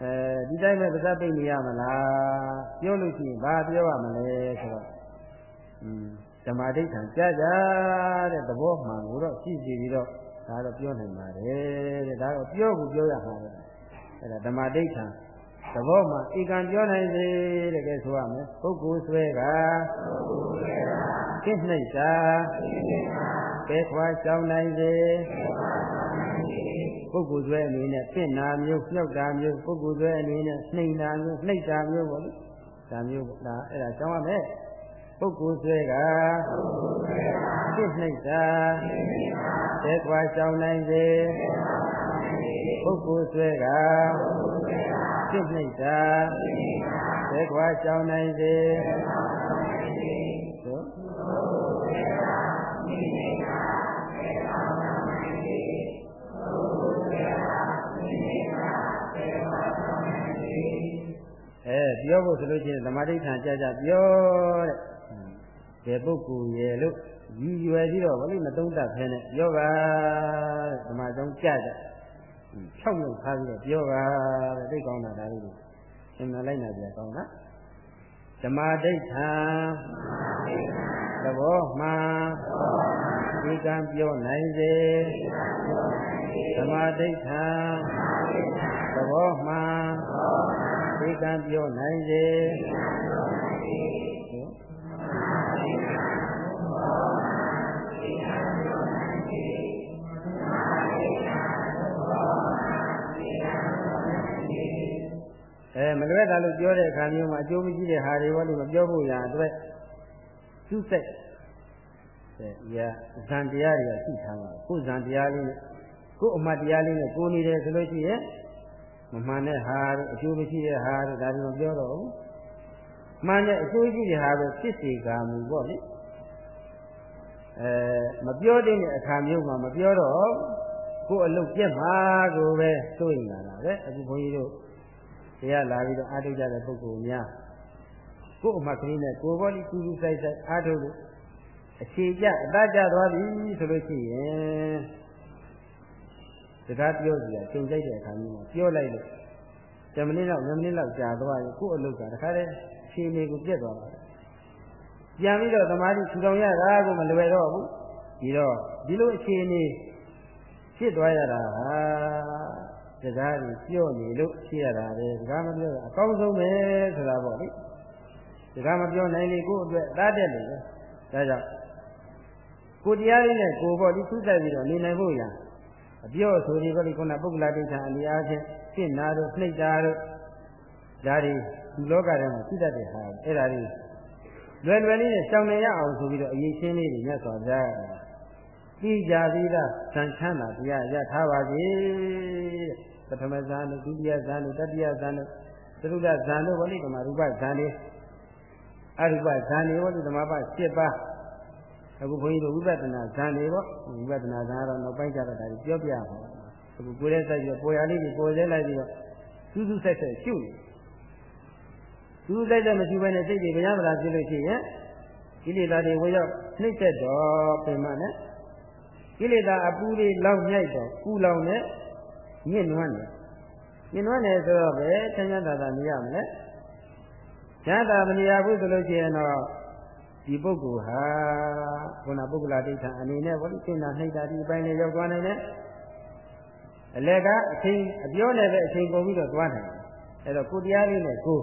အဲဒီတိုင်းပဲပါဇက်ပိတ်နေရမလားပြောလို့ရှိရင်ဘာပြောရမလဲဆိုတော့อืมဓမ္မဒိဋ္ဌံကြာကြာတဲ့သဘောမှန်ကိုတော့ရှိစီပြီးတော့ဒါတော့ပြောနိုင်ပါတယ်တဲ့ဒါတော့ပြောကိုပြောရမှာပဲအဲ့ဒါဓမ္မဒိဋ္ဌံသဘောမှဧကံပြောနိုင်စေတဲ့ကဲဆိုရမယ်ပုဂ္ဂိုလ်ဆွဲကကိနှိတ်တာ ကဲခွာရှောင်းနိုင်စေပုဂ္ဂိုလ်ဆွဲအနေနဲ့ပြင့်နာမျိုးညှောက်တာမျိုးပုဂ္ဂိုလ်ဆွဲအနေနဲ့နှိမ်တာမျိုးနှိပ်တာမျိုးပေါ့လေဒါမျိုးပေါ့ဒါအဲ့ဒါရှောင်းရမယ်ပုဂ္ဂိုလ်ဆွဲကပြင့်နှိတ်တာကဲခွာရှောင်းနိုင်စေပုဂ္ဂိုလ်ဆွဲကပြင့်နှိတ်တာကဲခွာရှောင်းနိုင်စေ အဲပြောဖို့ဆိုလို့ချင်းသမာဓိဌာန်ကြကြပြောတဲ့ဘယ်ပုဂ္ဂိုလ်ရဲ့လို့ရည်ရွယ်ပြီးတော့ဘလို့မသုံးတတ်ဖဲနဲ့ပြောပါတဲ့ဓမ္မကြောင့်ကြကြဖြောက်လို့ထားပြီးတော့ပြောပါတဲ့သိကောင်းတာဒါလေးကိုသင်္မလိုက်နာကြကောင်းလားဓမ္မဒိဋ္ဌံသဘောမှန်ဒီကံပြောနိုင်စေဓမ္မဒိဋ္ဌံသဘောမှန် ဒီကံပြောနိုင်စေအဲမလွဲတာလို့ပြောတဲ့အခါမျိုးမှာအကျိုးမရှိတဲ့ဟာတွေဘောလို့မပြောဖို့ရအတွက်သူ့စိတ်အဲရာဇန်တရားတွေကရှိထားပါကိုယ်ဇန်တရားလေးနဲ့ကိုယ်အမှတ်တရားလေးနဲ့ကိုယ်နေတယ်ဆိုလို့ရှိရင် မမှန်တဲ့ဟာတို့အကျိုးမရှိတဲ့ဟာတို့ဒါတွေမပြောတော့ဘူးမှန်တဲ့အကျိုးရှိတဲ့ဟာပဲဖြစ်စေကမူပေါ့လေအဲမပြောတဲ့အခါမျိုးမှာမပြောတော့ကိုယ်အလုပ်ပြက်မှာကိုပဲစိုးရင်လာတာပဲအခုဘုန်းကြီးတို့တရားလာပြီးတော့အားထုတ်ကြတဲ့ပုဂ္ဂိုလ်များကိုယ်အမှတ်ကလေးနဲ့ကိုယ်ဘောလေးကူးကူးဆိုင်ဆိုင်အားထုတ်လို့အခြေကျအတကြသွားပြီဆိုလို့ရှိရင် စကားပြောစီရသင်ကြိုက်တဲ့အခါမျိုးမှာပြောလိုက်လို့10မိနစ်လောက်10မိနစ်လောက်ကြာသွားရင်ကိုယ့်အလုပ်ကတခါတည်းအခြေအနေကိုပြတ်သွားပါတယ်ပြန်ပြီးတော့သမာဓိထူထောင်ရတာကိုမလွယ်တော့ဘူးဒီတော့ဒီလိုအခြေအနေဖြစ်သွားရတာဟာစကားကြီးပြောနေလို့ဖြစ်ရတာပဲစကားမပြောအကောင်းဆုံးပဲဆိုတာပေါ့လေစကားမပြောနိုင်လေကိုယ့်အတွက်သားတက်တယ်ပဲဒါကြောင့်ကိုတရားလေးနဲ့ကိုပေါ့ဒီသုတိုက်ပြီးတော့နေနိုင်ဖို့ရ အပြောဆိုဒီပေါ့ဒီခုနပုဂ္ဂလာဒိဋ္ဌာအလျားချင်းရှင်းနာတို့နှိပ်တာတို့ဒါတွေဒီလောကထဲမှာရှိတတ်တဲ့ဟာအဲ့ဒါတွေလွယ်လွယ်လေးနဲ့ရှောင်နေရအောင်ဆိုပြီးတော့အရေးချင်းလေးတွေမြတ်စွာဘုရားကသိကြသေးတာဇန်ချမ်းသာတရားရထားပါစေပထမဇန်တို့ဒုတိယဇန်တို့တတိယဇန်တို့သရုဒ္ဓဇန်တို့ဝိဓမ္မရူပဇန်တွေအရူပဇန်တွေဝိဓမ္မပ7ပါး အခုဘုန်းကြီးတို့ဝိပဿနာဇန်တွေပေါ့ဝိပဿနာဇန်ကတော့နောက်ပိုင်းကျတော့ဒါပြောပြပါအခုကိုယ်ရဲ့စိုက်ပြီးပေါ်ရလေးကိုပေါ်ရဲလိုက်ပြီးတော့စူးစူးဆက်ဆက်ရှုနေစူးစိုက်တဲ့မရှိဘဲနဲ့စိတ်တွေဗျာမလားဖြစ်လို့ရှိရင်ကိလေသာတွေဝင်ရောက်နှိမ့်သက်တော့ပြင်မနဲ့ကိလေသာအပူတွေလောက်မြိုက်တော့ပူလောင်နဲ့ညှဉ်းနွမ်းတယ်ညှဉ်းနွမ်းတယ်ဆိုတော့ပဲချမ်းသာသာမရမလဲချမ်းသာမရဘူးဆိုလို့ရှိရင်တော့ ဒီပုဂ္ဂိုလ်ဟာခုနပုဂ္ဂလာဒိဋ္ဌာအနေနဲ့ဘောလိစိတ်နာနှိမ့်တာဒီအပိုင်းလေးရောက်သွားနိုင်တယ်အလက်ကအချိန်အပြောနဲ့ပဲအချိန်ကုန်ပြီးတော့သွားနိုင်တယ်အဲ့တော့ကိုတရားလေးနဲ့ကို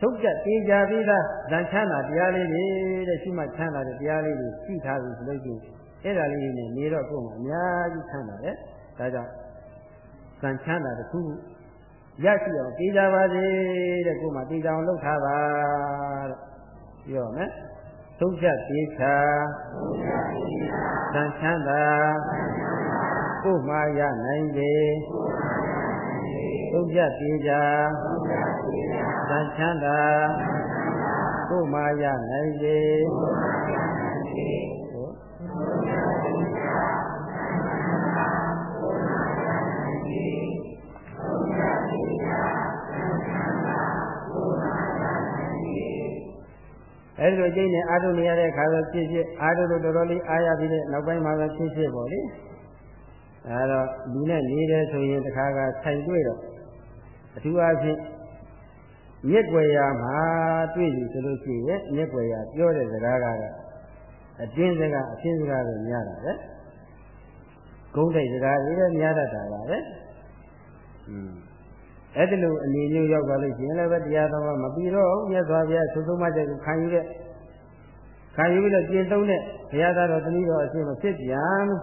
ထုတ်ကြတေးကြပြီးသားဇန်ချမ်းသာတရားလေးတွေတဲ့ရှိမှချမ်းသာတဲ့တရားလေးတွေရှိထားပြီဆိုလို့ရှိရင်အဲ့ဒါလေးနဲ့နေတော့ကိုယ်မှာအများကြီးချမ်းသာတယ်ဒါကြောင့်ဇန်ချမ်းသာတစ်ခုရရှိအောင်တေးကြပါစေတဲ့ကိုယ်မှာတေးကြအောင်လုပ်ထားပါတဲ့ ပြောမယ်သုံးချက်တေးချာဇန်ချမ်းသာကိုယ်မှာရနိုင်လေသုံးချက်တေးချာဇန်ချမ်းသာကိုယ်မှာရနိုင်လေ အဲဒီလိုအကျိန်းနဲ့အာထုနေရတဲ့ခါဆိုဖြစ်ဖြစ်အာထုလို့တော်တော်လေးအားရပြီးတဲ့နောက်ပိုင်းမှာပဲဖြစ်ဖြစ်ပေါ့လေအဲတော့လူနဲ့နေတယ်ဆိုရင်တခါကဆိုင်တွေ့တော့အထူးအားဖြင့်မြက်ွယ်ရာမှာတွေ့ပြီဆိုလို့ရှိရင်မြက်ွယ်ရာပြောတဲ့စကားကတော့အတင်းစကားအရှင်းစကားပဲများတာပဲဂုံးတိုက်စကားတွေလည်းများတတ်တာပါပဲอืม အဲ့ဒီလိုအနေမျိုးရောက်သွားလို့ရှိရင်လည်းပဲတရားတော်မပြီးတော့မြတ်စွာဘုရားသုဆုံးမတဲ့ကိုခံယူတဲ့ခံယူပြီးတော့ကျင့်သုံးတဲ့ဘုရားသားတော်တနည်းတော်အရှင်မဖြစ်ပြန်ဘူး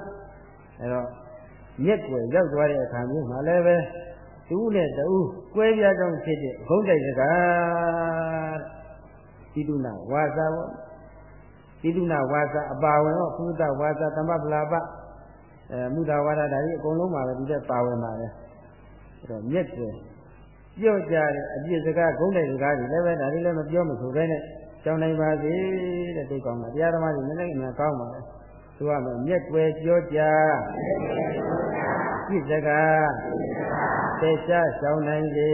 အဲ့တော့မြက်ွယ်ရောက်သွားတဲ့အခါမျိုးမှာလည်းပဲသူ့နဲ့တူကွဲပြားကြောင်းဖြစ်တဲ့ဘုံတိုက်စကားတိတုနာဝါစာပေါ့တိတုနာဝါစာအပါဝင်တော့ဘုဒ္ဓဝါစာသမပလာပအဲမုဒ္ဒဝါဒဒါကြီးအကုန်လုံးပါပဲဒီတဲ့ပါဝင်ပါပဲအဲ့တော့မြက်ွယ် ပြောကြတဲ့အပြစ်စကားဂုံးတဲ့စကားတွေလည်းပဲဒါတွေလည်းမပြောမဆိုပဲနဲ့ကြောင်းနိုင်ပါစေတဲ့သိကောင်းတာတရားဓမ္မတွေနည်းနည်းအများကောင်းပါလေသူကမမြက်ွယ်ပြောကြပြစ်စကားသေချာရှောင်းနိုင်လေ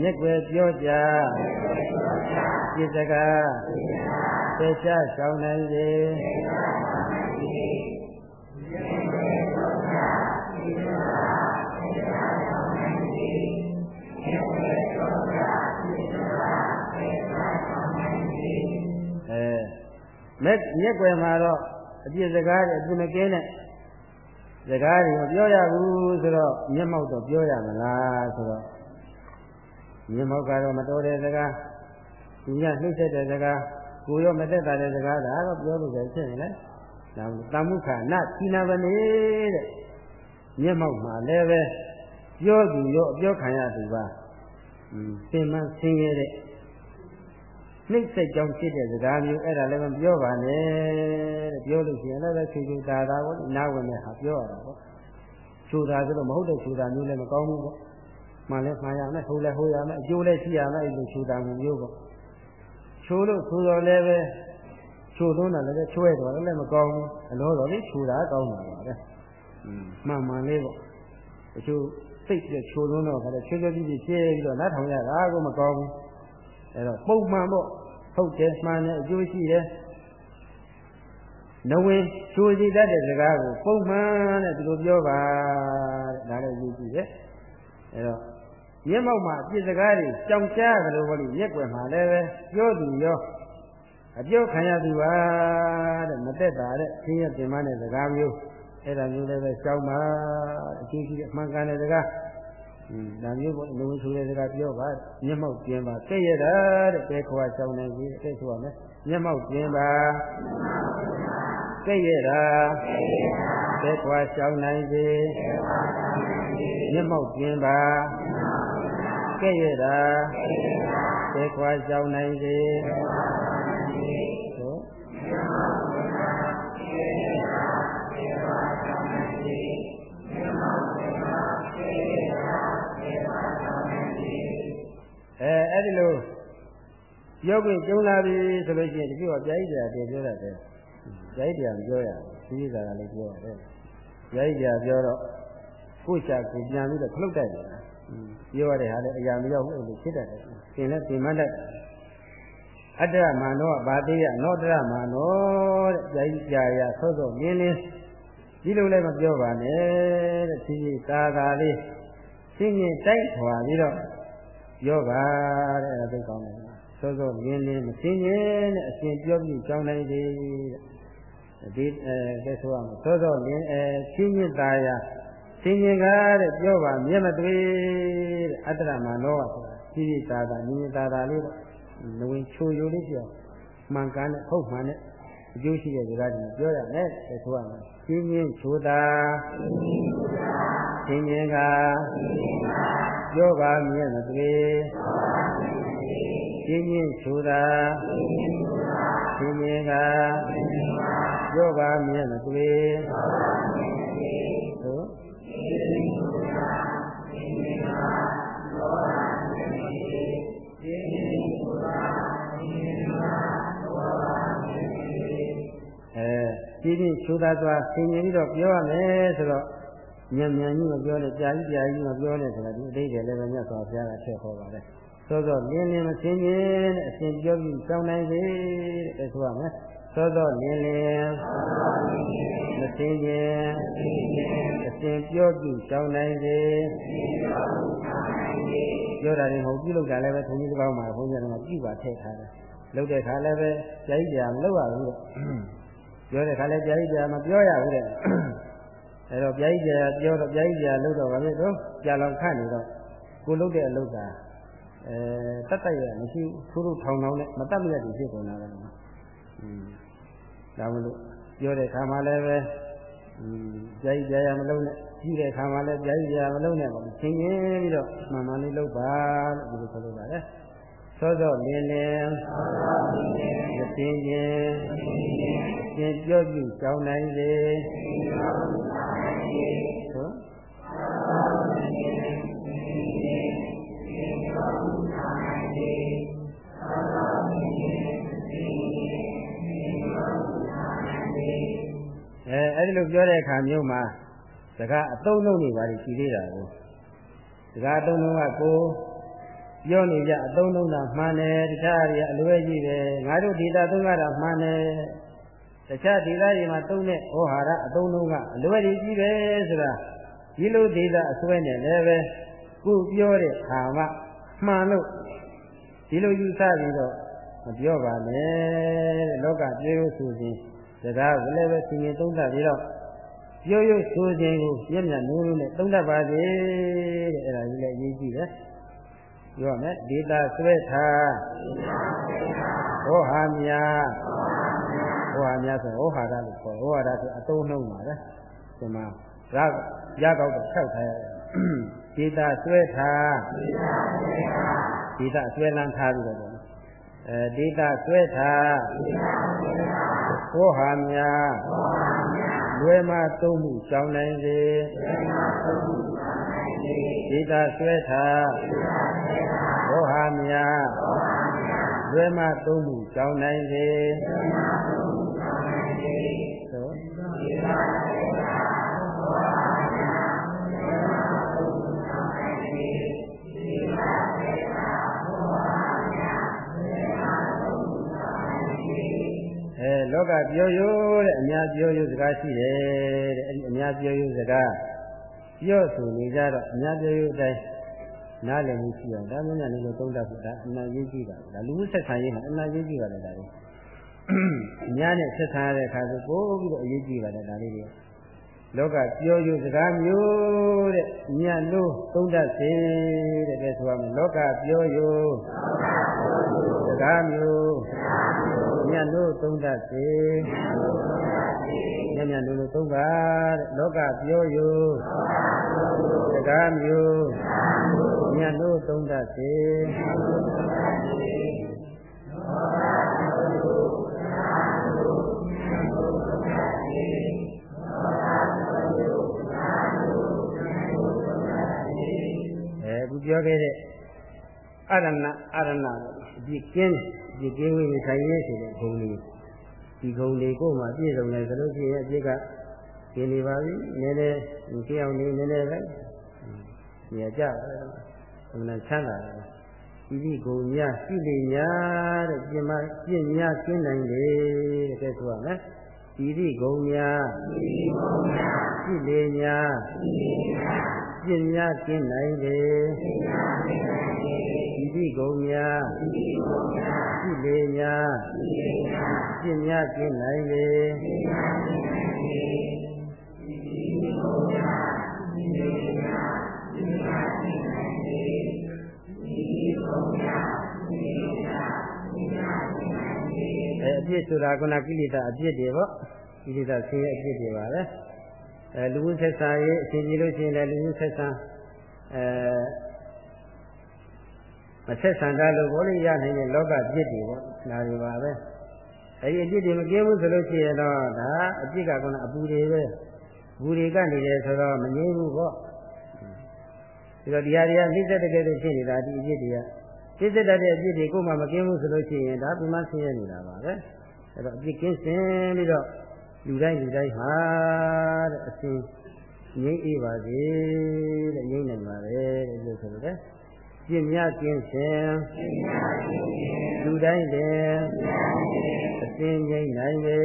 မြက်ွယ်ပြောကြပြစ်စကားသေချာရှောင်းနိုင်လေ မဲ့မြက်ွယ်မှာတော့အပြစ်စကားတွေအပြစ်မကင်းတဲ့စကားတွေမပြောရဘူးဆိုတော့မျက်မှောက်တော့ပြောရမလားဆိုတော့မျက်မှောက်ကတော့မတော်တဲ့စကားသူညနှိမ့်ဆက်တဲ့စကားကိုရောမတက်တာတဲ့စကားဒါတော့ပြောလို့ပဲဖြစ်နေလေဒါတမ္မုခနသီနာပနေတဲ့မျက်မှောက်မှာလည်းပဲပြောသူရောအပြောခံရသူပါอืมသင်မှဆင်းရဲတဲ့ နှိမ့်ဆက်ကြောင်းဖြစ်တဲ့စကားမျိုးအဲ့ဒါလည်းမပြောပါနဲ့တဲ့ပြောလို့ရှိရင်လည်းပဲချူချူတာတာပေါ့နားဝင်တဲ့ဟာပြောရတာပေါ့ချူတာဆိုတော့မဟုတ်တဲ့ချူတာမျိုးလည်းမကောင်းဘူးပေါ့မှန်လဲမှန်ရမယ်ဟိုလည်းဟိုရမယ်အကျိုးလည်းရှိရမယ်အဲ့လိုချူတာမျိုးပေါ့ချိုးလို့ဆိုတော့လည်းပဲချိုးသွန်းတာလည်းချွဲတော့လည်းမကောင်းဘူးအလို့တော့လေချူတာကောင်းတာပါပဲမှန်မှန်လေးပေါ့အချို့စိတ်ပြချိုးသွန်းတော့ခါလည်းချွဲချွဲပြီးပြီးရှင်းပြီးတော့နားထောင်ရတာကိုမကောင်းဘူး အဲ့တော့ပုံမှန်ပေါ့ဟုတ်တယ်မှန်တယ်အကျိုးရှိတယ်နဝင်ကျိုးစီတတ်တဲ့စကားကိုပုံမှန်တဲ့ဒီလိုပြောပါတဲ့ဒါလည်းယူကြည့်တယ်အဲ့တော့မျက်မှောက်မှာအပြစ်စကားတွေကြောင်ကြားကြလို့ဟောလို့မျက်ွယ်မှာလည်းပဲပြောသူရောအပြောခံရသူပါတဲ့မသက်တာတဲ့ဆင်းရဲပင်မတဲ့စကားမျိုးအဲ့ဒါမျိုးလည်းပဲကြောက်ပါအချင်းရှိတဲ့အမှန်ကန်တဲ့စကားอืม ဒါမျိုးပေါ့လူဝင်ဆိုတဲ့စကားပြောပါမျက်မှောက်ကျင်းပါသိရတာတဲ့တဲခွာကြောင်းနေပြီတဲ့ဆိုရမယ်မျက်မှောက်ကျင်းပါသိရတာတဲခွာကြောင်းနိုင်ပြီမျက်မှောက်ကျင်းပါသိရတာတဲခွာကြောင်းနိုင်ပြီ အဲအဲ့ဒီလိုပြောခွင့်ကျုံလာပြီဆိုလို့ရှိရင်တချို့ကပြာကြီးတရားတင်ပြောတတ်တယ်ပြာကြီးတရားမပြောရဘူးသိသာတာလေးပြောရတယ်ပြာကြီးတရားပြောတော့ကိုယ်ချကိုပြန်ပြီးတော့ခလုတ်တိုက်တယ်ပြောရတဲ့ဟာလည်းအရာမရောက်ဘူးလို့ဖြစ်တတ်တယ်သင်လည်းသင်မှတ်တတ်အတ္တမန္နောဗာတိယနောတရမန္နောတဲ့ပြာကြီးကြာရဆော့ဆော့လင်းလင်းဒီလိုလည်းမပြောပါနဲ့တဲ့ဖြည်းဖြည်းသာသာလေးရှင်းရှင်းတိုက်ထွာပြီးတော့ ပြောပါတဲ့အဲ့ဒါသိကောင်းတယ်စောစောရင်းလေးမသိငယ်နဲ့အရှင်ပြောပြီးကြောင်းလိုက်သေးတဲ့ဒီအဲကဲဆိုရမယ်စောစောရင်းအဲချင်းမြတ်သားရသိငင်ကားတဲ့ပြောပါမျက်မတွေ့တဲ့အတ္တရမနောကဆိုတာသိသိသာသာညီညီသာသာလေးပေါ့နဝင်ချိုယိုလေးပြောမှန်ကန်တဲ့ဟုတ်မှန်တဲ့အကျိုးရှိတဲ့ဇာတိကိုပြောရမယ်ဆိုဆိုရမယ်ရှင်ရင်ချိုတာရှင်ရင်က ပြောပါမြဲမသွေရှင်းရင်ချိုတာရှင်းရင်ကပြောပါမြဲမသွေသို့အဲကြီးကြီးချိုးသားသွားဆင်ញင်ပြီးတော့ပြောရမယ်ဆိုတော့ ညံညံကြီးမပြောနဲ့ကြာကြီးကြာကြီးမပြောနဲ့ဆိုတာဒီအတိတ်တွေလည်းပဲမြတ်စွာဘုရားကထည့်ခေါ်ပါတယ်သောသောလင်းလင်းမဆင်ញင်တဲ့အရှင်ပြောပြီးကြောင်းနိုင်စေတဲ့ဆိုရမယ်သောသောလင်းလင်းမဆင်ញင်အရှင်ပြောပြီးကြောင်းနိုင်စေပြောတာတွေမဟုတ်ပြုလုပ်တာလည်းပဲဘုန်းကြီးတစ်ပေါင်းမှာဘုန်းကြီးကပြုပါထည့်ထားတယ်လုပ်တဲ့ခါလည်းပဲကြာကြီးကြာမလုပ်ရဘူးတဲ့ပြောတဲ့ခါလည်းပြာကြီးပြာမပြောရဘူးတဲ့ အဲတော့ပြာကြီးပြာပြောတော့ပြာကြီးပြာလို့တော့ဗာမင်းတို့ပြာလောင်ခတ်နေတော့ကိုလုတ်တဲ့အလုပ်ကအဲတတ်တတ်ရမရှိဘူးထိုးထိုးထောင်ထောင်နဲ့မတတ်မရတူဖြစ်ကုန်တာလည်းမဟုတ်ဘူး။ဒါမလို့ပြောတဲ့ခါမှလည်းပဲပြာကြီးပြာရမလုံးနဲ့ကြီးတဲ့ခါမှလည်းပြာကြီးပြာမလုံးနဲ့ပေါ့ချင်းချင်းပြီးတော့မှန်မှန်လေးလုပ်ပါလို့ဒီလိုပြောလို့ပါတယ်။ စောစောလင်းလင်းမသိခြင်းသင်ပြောပြကြောင်းနိုင်စေဟုတ်အဲအဲ့ဒီလိုပြောတဲ့အခါမျိုးမှာစကားအသုံးလုံးနေပါလိမ့်ရှိသေးတာကိုစကားအသုံးလုံးကကို ပြောနေကြအသုံးလုံးတာမှန်တယ်တခြားတွေအလွဲကြီးပဲငါတို့ဒေတာသုံးရတာမှန်တယ်တခြားဒေတာတွေမှာသုံးတဲ့ဩဟာရအသုံးလုံးကအလွဲကြီးကြီးပဲဆိုတာဒီလိုဒေတာအစွဲနဲ့လည်းပဲကိုပြောတဲ့ခါမှမှန်လို့ဒီလိုယူဆပြီးတော့မပြောပါနဲ့လောကပြေလို့ဆိုရင်စကားကလည်းပဲသူရင်သုံးတတ်ပြီးတော့ရိုးရိုးဆိုခြင်းကိုမျက်မျက်နိုးနိုးနဲ့သုံးတတ်ပါစေတဲ့အဲ့ဒါကြီးလည်းအရေးကြီးတယ် ပြောရမယ်ဒေတာဆွဲထားဟောဟာမြာဟောဟာမြာဆိုဟောဟာရလို့ခေါ်ဟောဟာရဆိုအတုံးနှုံးပါပဲဒီမှာရရကောက်တော့ဖြောက်ထားရတယ်ဒေတာဆွဲထားဒေတာဆွဲလန်းထားပြီးတော့အဲဒေတာဆွဲထားဟောဟာမြာလွယ်မှသုံးမှုကြောင်းနိုင်စေ ဒေတာဆွဲထားဘောဟာမြာလွယ်မှသုံးမှုကြောင်းနိုင်စေသို့အဲလောကပြောရိုးတဲ့အများပြောရိုးစကားရှိတယ်တဲ့အဲဒီအများပြောရိုးစကား ပြောဆိုနေကြတော့အများပြောရိုးအတိုင်းနားလည်မှုရှိအောင်ဒါမှမဟုတ်လည်းသုံးတတ်ဖို့ဒါအနာရေးကြည့်တာဒါလူမှုဆက်ဆံရေးမှာအနာရေးကြည့်ပါတယ်ဒါလေးညာနဲ့ဆက်ဆံရတဲ့အခါဆိုပို့ပြီးတော့အရေးကြီးပါတယ်ဒါလေးတွေလောကပြောယူစကားမျိုးတဲ့ညံ့လို့သုံးတတ်စေတဲ့ကဲဆိုရမယ်လောကပြောယူစကားမျိုးညံ့လို့သုံးတတ်စေ ညံ့ညံ့လို့သုံးပါတဲ့လောကပြောယူစကားမျိုးညံ့လို့သုံးတတ်စေပြောခဲ့တဲ့အရဏအရဏဒီကင်းဒီကင်းဝိဆိုင်ရေးဆိုတဲ့ဂုံလေး ဒီဂုံလေးကိုမှပြည့်စုံတယ်ဆိုလို့ရှိရင်အပြစ်ကကျင်းနေပါပြီနည်းနည်းကြောင်နေနည်းနည်းပဲညကြတယ်အမှန်ချမ်းသာတယ်ဒီဒီဂုံများရှိလေများတဲ့ပြင်မပြင့်များကျင်းနိုင်လေတဲ့ကဲဆိုရမယ်ဒီဒီဂုံများရှိလေများ ပြင့်များကျင်းနိုင်လေဒီတိကုံများရှိလေများပြင့်များကျင်းနိုင်လေအဲအပြစ်ဆိုတာကကိလေသာအပြစ်တွေပေါ့ကိလေသာဆင်းရဲအပြစ်တွေပါပဲ အဲလူဝိဆက်ဆံရေးအရှင်ကြီးလို့ရှိရင်လည်းလူဝိဆက်ဆံအဲမဆက်ဆံတာလို့ဘောလေးရနိုင်တဲ့လောကပြစ်တွေပေါ့ဒါတွေပါပဲအဲဒီအပြစ်တွေမကင်းဘူးဆိုလို့ရှိရင်တော့ဒါအပြစ်ကကောအပူတွေပဲဘူတွေကနေတယ်ဆိုတော့မငြိမ်းဘူးပေါ့ဒီတော့ဒီဟာတွေကနှိစ္စတကယ်လို့ဖြစ်နေတာဒီအပြစ်တွေကသိစတတဲ့အပြစ်တွေကိုမှမကင်းဘူးဆိုလို့ရှိရင်ဒါပြမဆင်းရဲနေတာပါပဲအဲတော့အပြစ်ကင်းစင်ပြီးတော့ လူတိုင်းလူတိုင်းဟာတဲ့အစဉ်ငြိမ့်အေးပါစေတဲ့ငြိမ့်နိုင်ပါလေတဲ့လို့ဆိုလို့ပြင်းများကျင်းစဉ်လူတိုင်းလည်းအစဉ်ငြိမ့်နိုင်လေ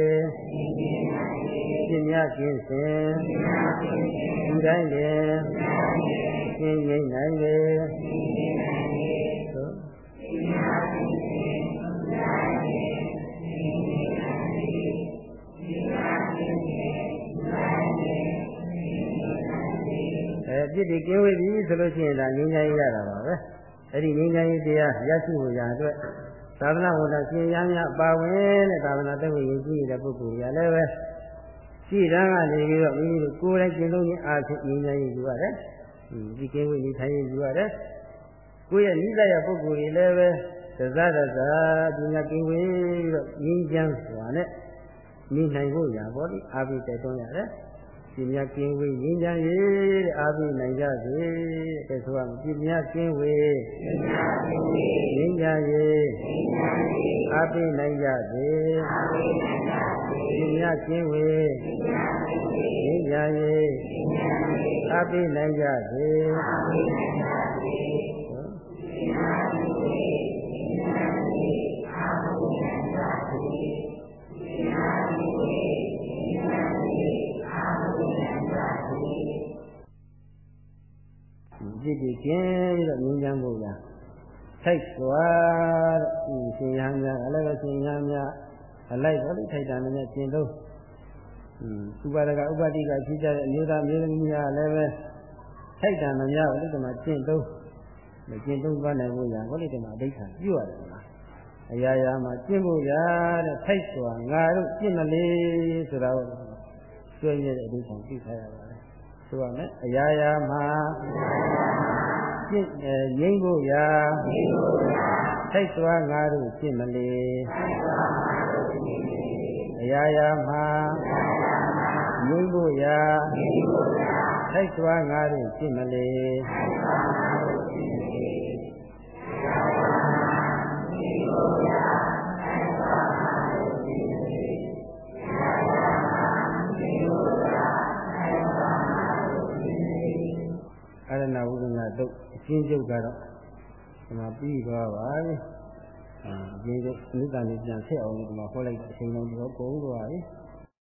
ပြင်းများကျင်းစဉ်လူတိုင်းလည်းအစဉ်ငြိမ့်နိုင်လေ ပြစ်တွေကင်းဝေးပြီဆိုလို့ရှိရင်ဒါငြိမ်းချမ်းရေးရတာပါပဲအဲ့ဒီငြိမ်းချမ်းရေးတရားရရှိဖို့ရအတွက်သာသနာ့ဝန်ထမ်းရှင်ရမ်းများပါဝင်တဲ့သာသနာ့တက်ဝင်ရည်ကြီးတဲ့ပုဂ္ဂိုလ်တွေကလည်းပဲရှိတန်းကနေပြီးတော့မိမိတို့ကိုယ်တိုင်ကျင့်သုံးခြင်းအားဖြင့်ငြိမ်းချမ်းရေးယူရတယ်ဒီကင်းဝေးနေထိုင်ရေးယူရတယ်ကိုယ့်ရဲ့နိစ္စရပုဂ္ဂိုလ်တွေလည်းပဲသဇသဇာဒီကကင်းဝေးပြီးတော့ငြိမ်းချမ်းစွာနဲ့နေနိုင်ဖို့ရပါလိအားပြီးတိုက်တွန်းရတယ် ပြင်းများကင်းဝေးငြိမ်းချမ်းရေးတဲ့အားပြီးနိုင်ကြစေတဲ့ဆိုရမယ်ပြင်းများကင်းဝေးငြိမ်းချမ်းရေးအားပြီးနိုင်ကြစေပြင်းများကင်းဝေးငြိမ်းချမ်းရေးအားပြီးနိုင်ကြစေ စ်တွေကျင်းပြီးတော့ငြိမ်းချမ်းဖို့ရထိုက်စွာတဲ့ရှင်ရဟန်းများအလည်းပဲရှင်ရဟန်းများအလိုက်တော့ဒီထိုက်တာနဲ့ကျင့်သုံးဥပါဒကဥပတိကဖြစ်ကြတဲ့အမျိုးသားမျိုးသမီးများလည်းပဲထိုက်တာမများဘူးဒီမှာကျင့်သုံးမကျင့်သုံးသွားနိုင်ဖို့ရဟောဒီမှာအဋ္ဌာပြုရတယ်လားအရာရာမှာကျင့်ဖို့ရတဲ့ထိုက်စွာငါတို့ကျင့်မလေးဆိုတာကိုကျွေးရတဲ့အဋ္ဌာပြုထားရပါတယ် ဆိုရမယ်အရာရာမှာကျင့်ငြိမ့်ဖို့ရာထိုက်စွာငါတို့ကျင့်မလေအရာရာမှာငြိမ့်ဖို့ရာထိုက်စွာငါတို့ကျင့်မလေ ရဏဝုဒနာတုတ်အချင်းကျုပ်ကတော့ဒီမှာပြီးသွားပါပြီအချင်းကျုပ်အနိစ္စလေးပြန်ဆက်အောင်ဒီမှာဟောလိုက်အချိန်လုံးတော့ကုန်သွားပြီ